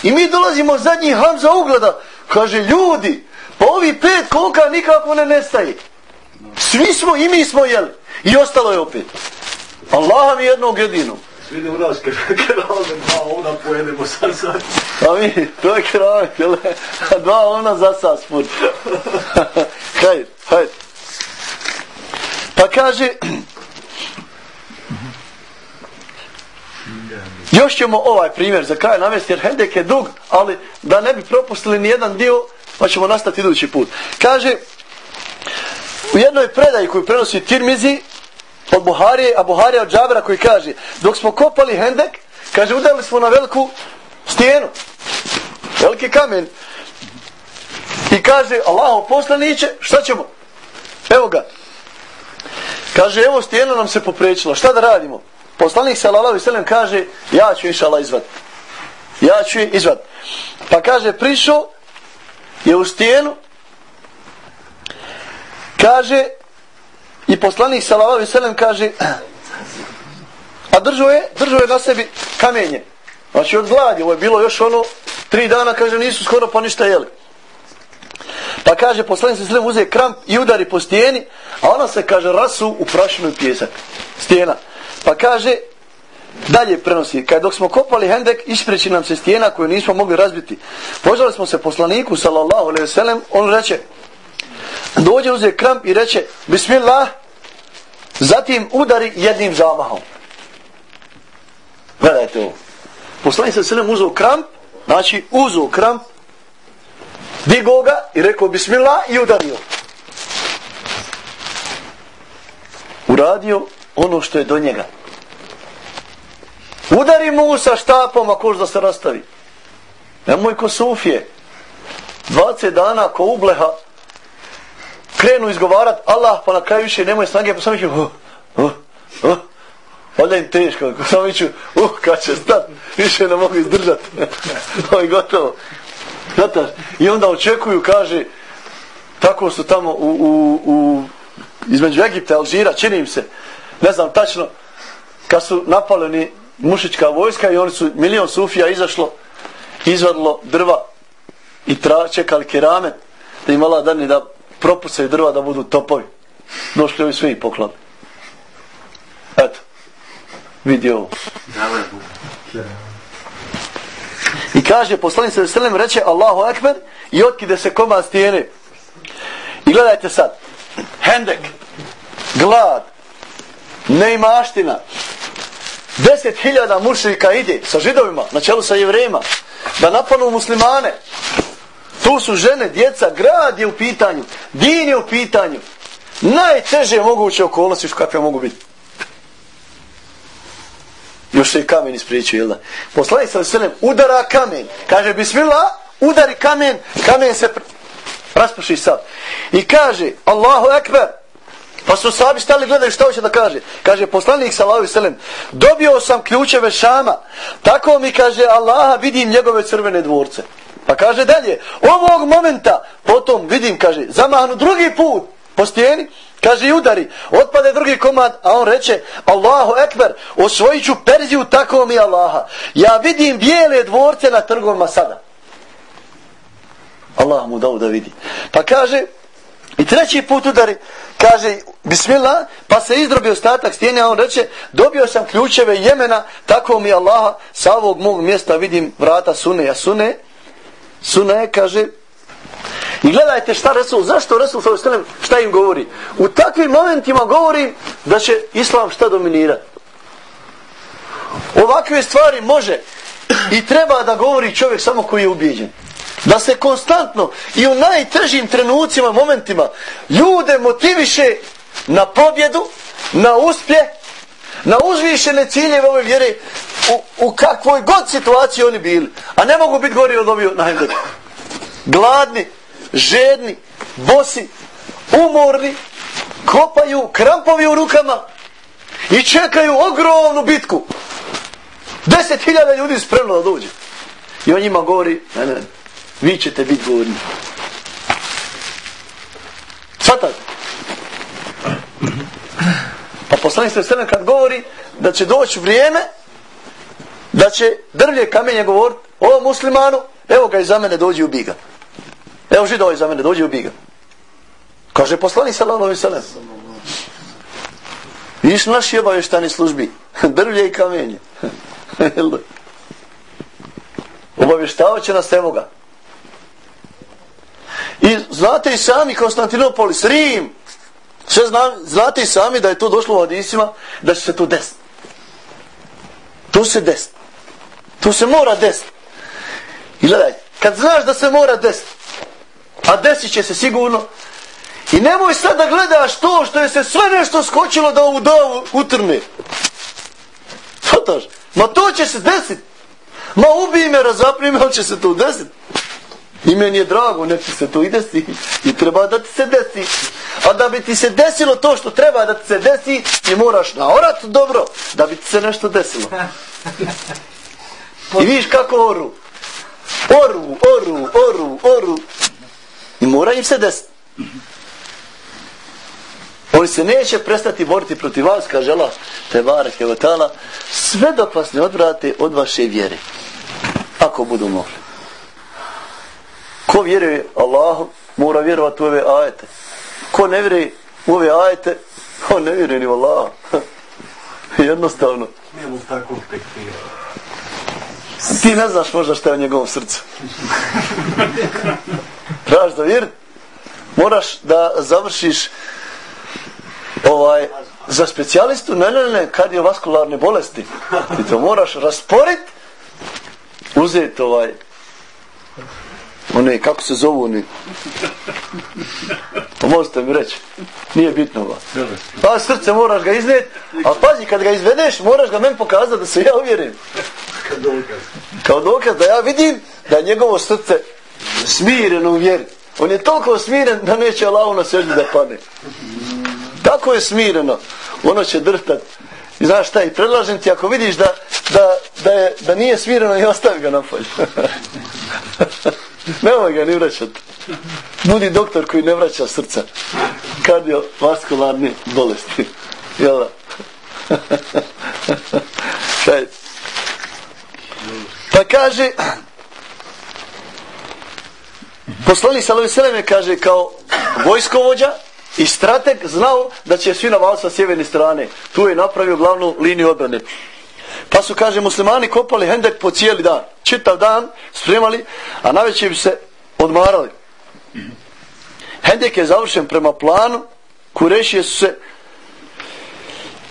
I mi dolazimo zadnji Hamza ugleda. Kaže, ljudi, pa ovi pet koka nikako ne nestaje. Svi smo i mi smo jeli. I ostalo je opet. Allah mi jednog jedinog. Vidi u nas kerame, dva ona pojedemo sad sad. A mi, to je kerame, jel? Dva ona za sad spod. hajde, hajde. Pa kaže, još ćemo ovaj primjer za kraj navesti, jer Hendek je dug, ali da ne bi propustili ni jedan dio, pa ćemo nastati idući put. Kaže, u jednoj predaji koju prenosi Tirmizi, od Buharije, a Buharija od Džabera koji kaže, dok smo kopali Hendek, kaže, udarili smo na veliku stijenu, veliki kamen, i kaže, Allaho poslaniće, šta ćemo? Evo ga. Kaže, evo stijena nam se poprećila, šta da radimo? Poslanik sallallahu alejhi ve sellem kaže ja ću inshallah izvad. Ja ću izvad. Pa kaže prišao je u stijenu kaže i poslanik sallallahu alejhi ve sellem kaže a držao je, držao je na sebi kamenje. Znači od gladi, ovo je bilo još ono tri dana, kaže nisu skoro pa ništa jeli. Pa kaže poslanik sallallahu alejhi ve uze kramp i udari po stijeni, a ona se kaže rasu u prašinu i pjesak. Stijena. Pa kaže, dalje prenosi, kad dok smo kopali hendek, ispreći nam se stijena koju nismo mogli razbiti. Požali smo se poslaniku, sallallahu alaihi ve sellem, on reče, dođe uze kramp i reče, bismillah, zatim udari jednim zamahom. Gledajte ovo. Poslanik sa selem uzao kramp, znači uzao kramp, digao ga i rekao bismillah i udario. Uradio ono što je do njega. Udari mu sa štapom ako da se rastavi. Nemoj ko Sufije. 20 dana ko ubleha krenu izgovarat Allah pa na kraju više nemoj snage pa samo iću uh, uh, uh. Valjda im teško, samo ću, uh, kad će stat, više ne mogu izdržat. Ovo je gotovo. Zataš? I onda očekuju, kaže, tako su tamo u, u, u između Egipta i Alžira, čini im se, ne znam tačno, kad su napaleni mušička vojska i oni su, milion sufija izašlo, izvadilo drva i tra, čekali kerame, da im Allah dani da propucaju drva da budu topovi. Došli ovi svi poklali. Eto. Vidi ovo. I kaže, poslanik se veselim, reče Allahu Ekber i otkide se koma stijene. I gledajte sad. Hendek. Glad neimaština. Deset hiljada mušrika ide sa židovima, na čelu sa jevrejima, da napanu muslimane. Tu su žene, djeca, grad je u pitanju, din je u pitanju. Najteže moguće okolnosti kakve mogu biti. Još se i kamen ispričio, jel da? Poslanik sa veselem udara kamen. Kaže, bismillah, udari kamen, kamen se raspuši sad. I kaže, Allahu ekber, Pa su sabi stali gledaju što hoće da kaže. Kaže poslanik sallallahu selem, dobio sam ključeve Šama. Tako mi kaže Allaha vidim njegove crvene dvorce. Pa kaže dalje, ovog momenta potom vidim kaže zamahnu drugi put po stijeni, kaže i udari, otpade drugi komad, a on reče Allahu ekber, osvojit ću Perziju tako mi Allaha. Ja vidim bijele dvorce na trgovima sada. Allah mu dao da vidi. Pa kaže, i treći put udari, kaže bismillah, pa se izdrobi ostatak stijene, a on reče, dobio sam ključeve Jemena, tako mi Allaha, sa ovog mog mjesta vidim vrata Sune, a Sune, Sune, kaže, i gledajte šta Resul, zašto Resul sa ostalim, šta im govori? U takvim momentima govori da će Islam šta dominirati. Ovakve stvari može i treba da govori čovjek samo koji je ubijeđen da se konstantno i u najtežim trenucima, momentima, ljude motiviše na pobjedu, na uspje, na uzvišene ciljeve ove vjere, u, u kakvoj god situaciji oni bili. A ne mogu biti gori od ovih na Hendeku. Gladni, žedni, bosi, umorni, kopaju krampovi u rukama i čekaju ogromnu bitku. Deset hiljada ljudi spremno da dođe. I on njima govori, ne, ne, vi ćete biti gorni. Svatate? Pa poslanik se sve kad govori da će doći vrijeme da će drvlje kamenje govoriti o muslimanu, evo ga iza mene dođi u biga. Evo žido iza mene dođi u biga. Kaže poslanik sallallahu alejhi ve sellem. Viš naši obavještani službi. Drvlje i kamenje. Obavještavat će nas evoga. I znate i sami Konstantinopolis, Rim, sve zna, znate i sami da je to došlo u Hadisima, da će se to desiti. To se desiti. To se mora desiti. I gledaj, kad znaš da se mora desiti, a desit će se sigurno, i nemoj sad da gledaš to što je se sve nešto skočilo da ovu dovu utrne. Svataš? Ma to će se desiti. Ma ubij me, razapni me, ali će se to desiti. I meni je drago, nek se to i desi. I treba da ti se desi. A da bi ti se desilo to što treba da ti se desi, ti moraš naorat dobro, da bi ti se nešto desilo. I vidiš kako oru. Oru, oru, oru, oru. I mora im se desiti. Oni se neće prestati boriti protiv vas, kaže Allah, te barek je sve dok vas ne odvrate od vaše vjere. Ako budu mogli. Ko vjeruje Allahu, mora vjerovati u ove ajete. Ko ne vjeruje u ove ajete, on ne vjeruje ni u Allahu. Jednostavno. Tako Ti ne znaš možda šta je u njegovom srcu. Traš da vjeriti? Moraš da završiš ovaj, za specijalistu, ne, ne, ne, kardiovaskularne bolesti. Ti to moraš rasporit, uzeti ovaj, one, kako se zovu oni? Pomozite mi reći. Nije bitno ba. Pa srce moraš ga iznijeti, a pazi, kad ga izvedeš, moraš ga men pokazati da se ja uvjerim. Kao dokaz. Kao dokaz da ja vidim da je njegovo srce smireno u vjeri. On je toliko smiren da neće Allah na sežnju da pane. Tako je smireno. Ono će drhtat. I znaš šta, i predlažem ti, ako vidiš da, da, da, je, da nije smireno, i ostavi ga na polju. Nema ga ni vraćati. Budi doktor koji ne vraća srca. Kardiovaskularni bolesti. Jel da? Kaj? Pa kaže, poslani Salovi Seleme kaže kao vojskovođa i strateg znao da će svi navaliti sa sjeverne strane. Tu je napravio glavnu liniju obrane. Pa su, kaže, muslimani kopali hendek po cijeli dan. Čitav dan spremali, a najveće bi se odmarali. Hendek je završen prema planu, kurešije su se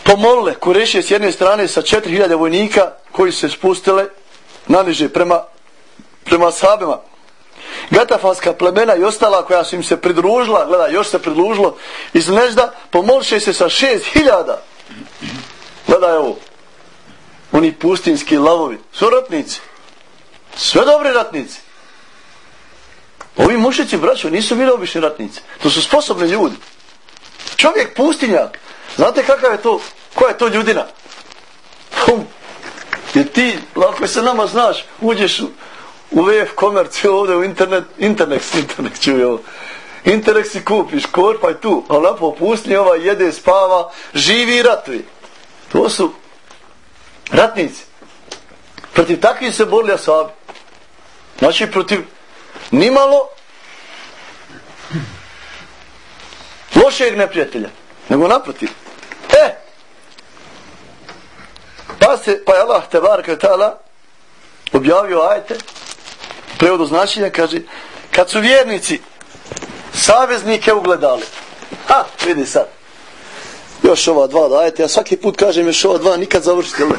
pomolile. Kurešije s jedne strane sa 4000 vojnika koji se spustile naniže prema, prema sahabima. Gatafanska plemena i ostala koja su im se pridružila, gleda, još se pridružilo iz Nežda, pomolše se sa 6000. Gledaj ovo, oni pustinski lavovi, su ratnici. Sve dobri ratnici. Ovi mušici, braćo, nisu bili obični ratnici. To su sposobni ljudi. Čovjek pustinjak. Znate kakav je to, koja je to ljudina? Hum. Jer ti, lako se nama znaš, uđeš u, u VF komerciju ovdje u internet, internet, internet čuje ovo. Internet si kupiš, korpaj tu, a lepo pustinje ova jede, spava, živi i ratuje. To su ratnici. Protiv takvih se borili asabi. Znači protiv nimalo lošeg neprijatelja. Nego naprotiv. E! Pa se, pa je Allah te baraka ta'ala objavio ajte prevodu značenja kaže kad su vjernici saveznike ugledali ha, vidi sad još ova dva da ajte ja svaki put kažem još ova dva nikad završite li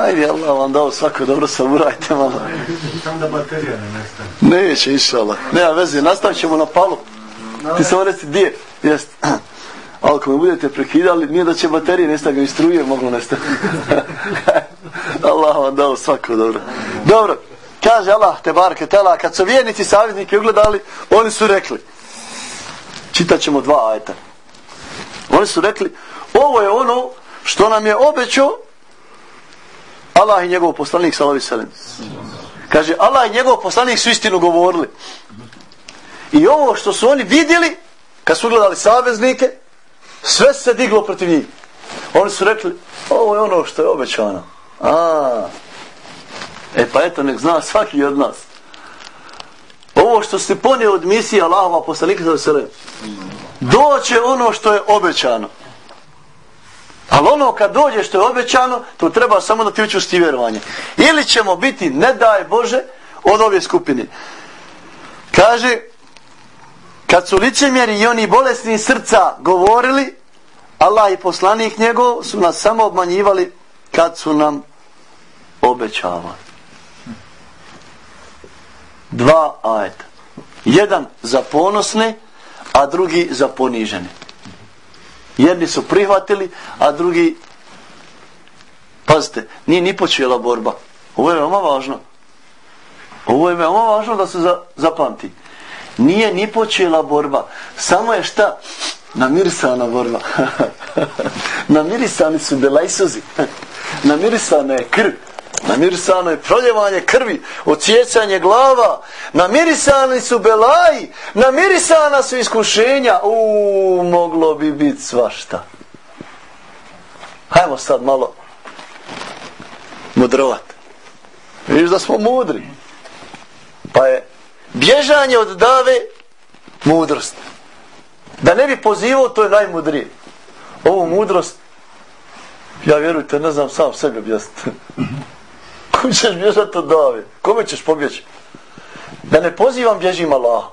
Ajde, Allah vam dao svako dobro saburajte malo. Sam da baterija ne nestane. Neće, išala. Nema veze, nastavit ćemo na palu. Ti samo reci, gdje? Jest. Ali ako me budete prekidali, nije da će baterije nestati, ga i struje moglo nestati. Allah vam dao svako dobro. Dobro, kaže Allah, te barke, tela, kad su vjernici savjezniki ugledali, oni su rekli, čitat ćemo dva ajta. Oni su rekli, ovo je ono što nam je obećao Allah i njegov poslanik salavi salim. Kaže, Allah i njegov poslanik su istinu govorili. I ovo što su oni vidjeli, kad su gledali saveznike, sve se diglo protiv njih. Oni su rekli, ovo je ono što je obećano. A, e pa eto, nek zna svaki od nas. Ovo što se ponio od misije Allahova poslanika salavi salim, doće ono što je obećano. Ali ono kad dođe što je obećano, to treba samo da ti učusti vjerovanje. Ili ćemo biti, ne daj Bože, od ove skupine. Kaže, kad su licemjeri i oni bolesni srca govorili, Allah i poslanik njegov su nas samo obmanjivali kad su nam obećavali. Dva ajeta. Jedan za ponosne, a drugi za ponižene. Jedni su prihvatili, a drugi pazite, nije ni počela borba. Ovo je veoma važno. Ovo je veoma važno da se za, zapamti. Nije ni počela borba. Samo je šta? Namirisana borba. Namirisani su belajsuzi. Namirisana je krv. Namirisano je proljevanje krvi, ocijecanje glava. Namirisani su belaji. Namirisana su iskušenja. U, moglo bi biti svašta. Hajmo sad malo mudrovat. Viš da smo mudri. Pa je bježanje od dave mudrost. Da ne bi pozivao, to je najmudrije. Ovu mudrost, ja vjerujte, ne znam sam sebi objasniti. Ko ćeš bježati od dave? Kome ćeš pobjeći? Da ne pozivam, bježim Allah.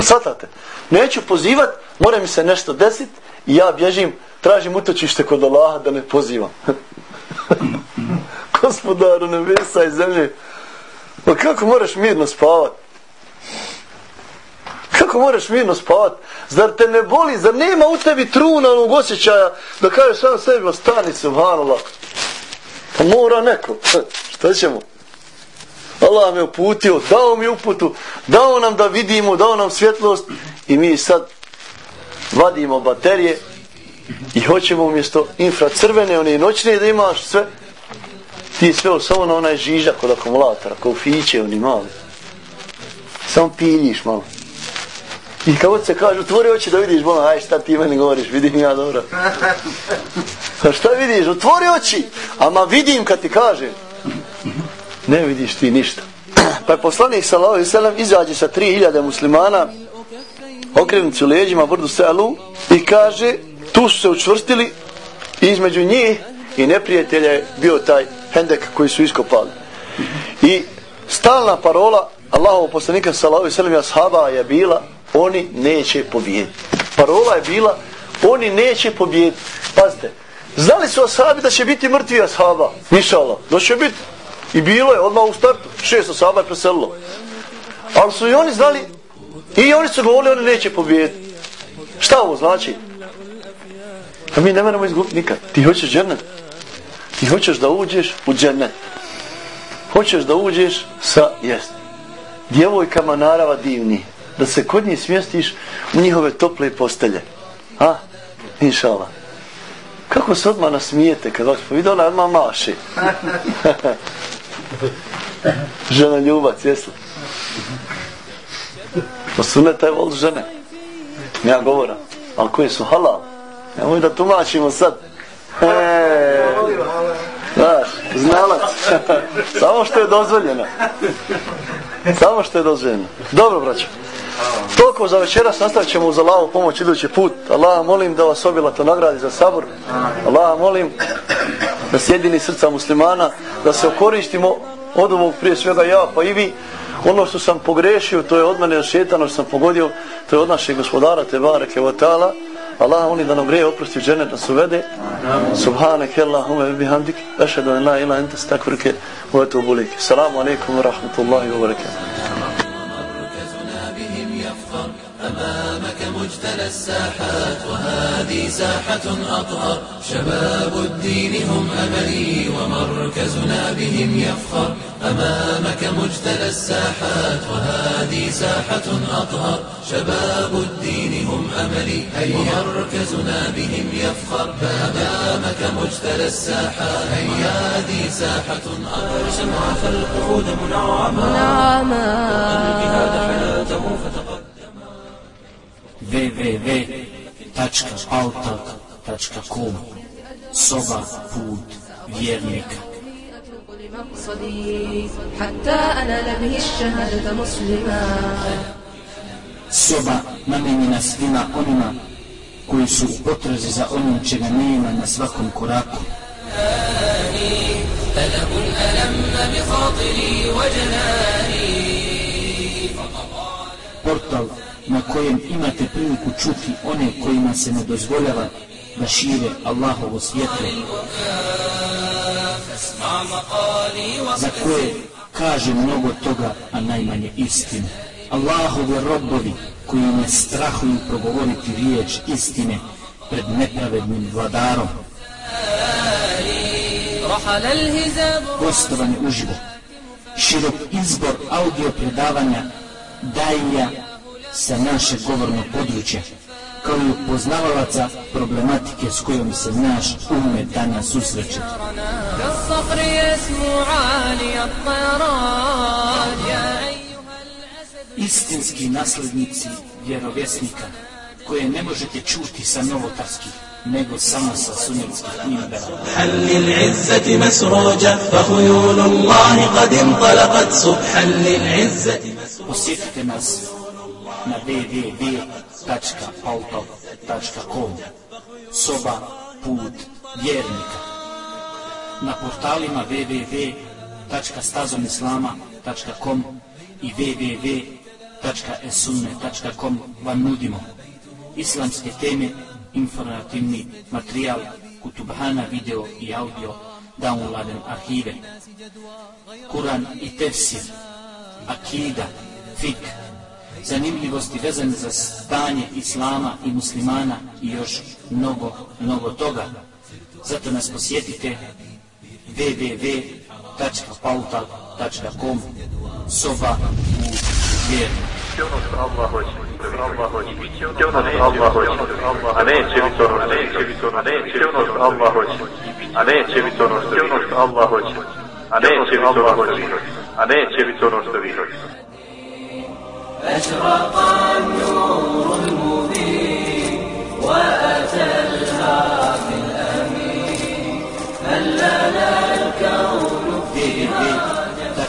Svatate? Neću pozivat, mora mi se nešto desit i ja bježim, tražim utočište kod Allaha da ne pozivam. Gospodaru nebesa i zemlje, pa kako moraš mirno spavat? Kako moraš mirno spavat? Zar te ne boli? Zar nema u tebi truna onog osjećaja da kažeš sam sebi ostani subhanallah? Pa mora neko. Šta ćemo? Allah me uputio, dao mi uputu, dao nam da vidimo, dao nam svjetlost i mi sad vadimo baterije i hoćemo umjesto infracrvene, one noćne da imaš sve, ti sve samo na onaj žižak kod akumulatora, kao fiće oni mali. Samo piljiš malo. I kao se kaže, otvori oči da vidiš, bola, aj šta ti meni govoriš, vidim ja dobro. A šta vidiš, otvori oči, ama vidim kad ti kaže. Ne vidiš ti ništa. Pa je poslanik sallahu i sallam izađe sa 3000 muslimana, okrenut u leđima, brdu selu i kaže, tu su se učvrstili između njih i neprijatelja je bio taj hendek koji su iskopali. I stalna parola Allahov poslanika sallahu i sallam i ashaba je bila oni neće pobijediti. Parola je bila, oni neće pobijediti. Pazite, znali su ashabi da će biti mrtvi ashaba, mišala, da će biti. I bilo je odmah u startu, šest ashaba je preselilo. Ali su i oni znali, i oni su govorili, oni neće pobijediti. Šta ovo znači? A mi ne moramo izgubiti nikad. Ti hoćeš džernet. Ti hoćeš da uđeš u džernet. Hoćeš da uđeš sa, jest, djevojkama narava divnih da se kod njih smjestiš u njihove tople postelje. A? Inšala. Kako se odmah nasmijete kad vas povide, ona odmah maši. Žena ljubac, jesu? Posunete pa je vol žene. Ja govoram. Ali koji su halal? Ja da tumačimo sad. E, znaš, znalac. Samo što je dozvoljeno. Samo što je dozvoljeno. Dobro, braćo. Toliko za večeras nastavit ćemo uz Allahovu pomoć idući put. Allah molim da vas obila to nagradi za sabor. Allah molim da sjedini srca muslimana, da se okoristimo od ovog prije svega ja pa i vi. Ono što sam pogrešio, to je od mene šetano što sam pogodio, to je od našeg gospodara Tebare Kevotala. Allah molim da nam greje oprosti u dženet nas uvede. Subhanak Allahumma bihamdik. Ašhedu an la ilaha anta astaghfiruka wa atubu ilaik. Assalamu alejkum wa rahmatullahi wa barakatuh. أمامك مجتلى الساحات وهذه ساحة أطهر. شباب الدين هم أملي ومركزنا بهم يفخر. أمامك مجتلى الساحات وهذه ساحة أطهر. شباب الدين هم أملي ومركزنا بهم يفخر. أمامك مجتلى الساحات هذه ساحة أطهر. سمع فالقعود منعما منعما الجهاد حياته فتقدم. www.altak.com Soba put vjernika مقصدي حتى أنال به الشهادة مسلما Soba namenjena svima onima koji su u potrazi za onim čega nema na svakom koraku. ألم ألم بخاطري وجناني Portal na kojem imate priliku čuti one kojima se ne dozvoljava da šire Allahovo svjetlo za koje kaže mnogo toga a najmanje istine. Allahove robovi koji ne strahuju progovoriti riječ istine pred nepravednim vladarom. Postovani uživo širok izbor audio predavanja daje sa naše govorno područje, kao i upoznavalaca problematike s kojom se naš ume danas susreće. Istinski naslednici vjerovjesnika, koje ne možete čuti sa novotarskih, nego samo sa sunnitskih minbera. Halil izzati masrođa, fa hujulu Allahi qad subhan subhanil izzati masrođa. Posjetite nas na www.auto.com Soba Put Vjernika. Na portalima www.stazomislama.com i www.esunne.com vam nudimo islamske teme, informativni materijal, kutubhana video i audio, downloaden arhive, Kur'an i tefsir, akida, fikr, zanimljivosti vezane za stanje islama i muslimana i još mnogo, mnogo toga. Zato nas posjetite www.pautal.com soba u vjeru. ono što Allah hoće, Allah hoće, i ono što Allah hoće, a neće biti ono, neće biti ono, što Allah hoće, a neće biti ono što Allah hoće, a neće biti ono što vi hoće, a neće biti ono što vi hoće. أشرق النور المبين وأتى الهاب الأمين هلنا الكون في هذا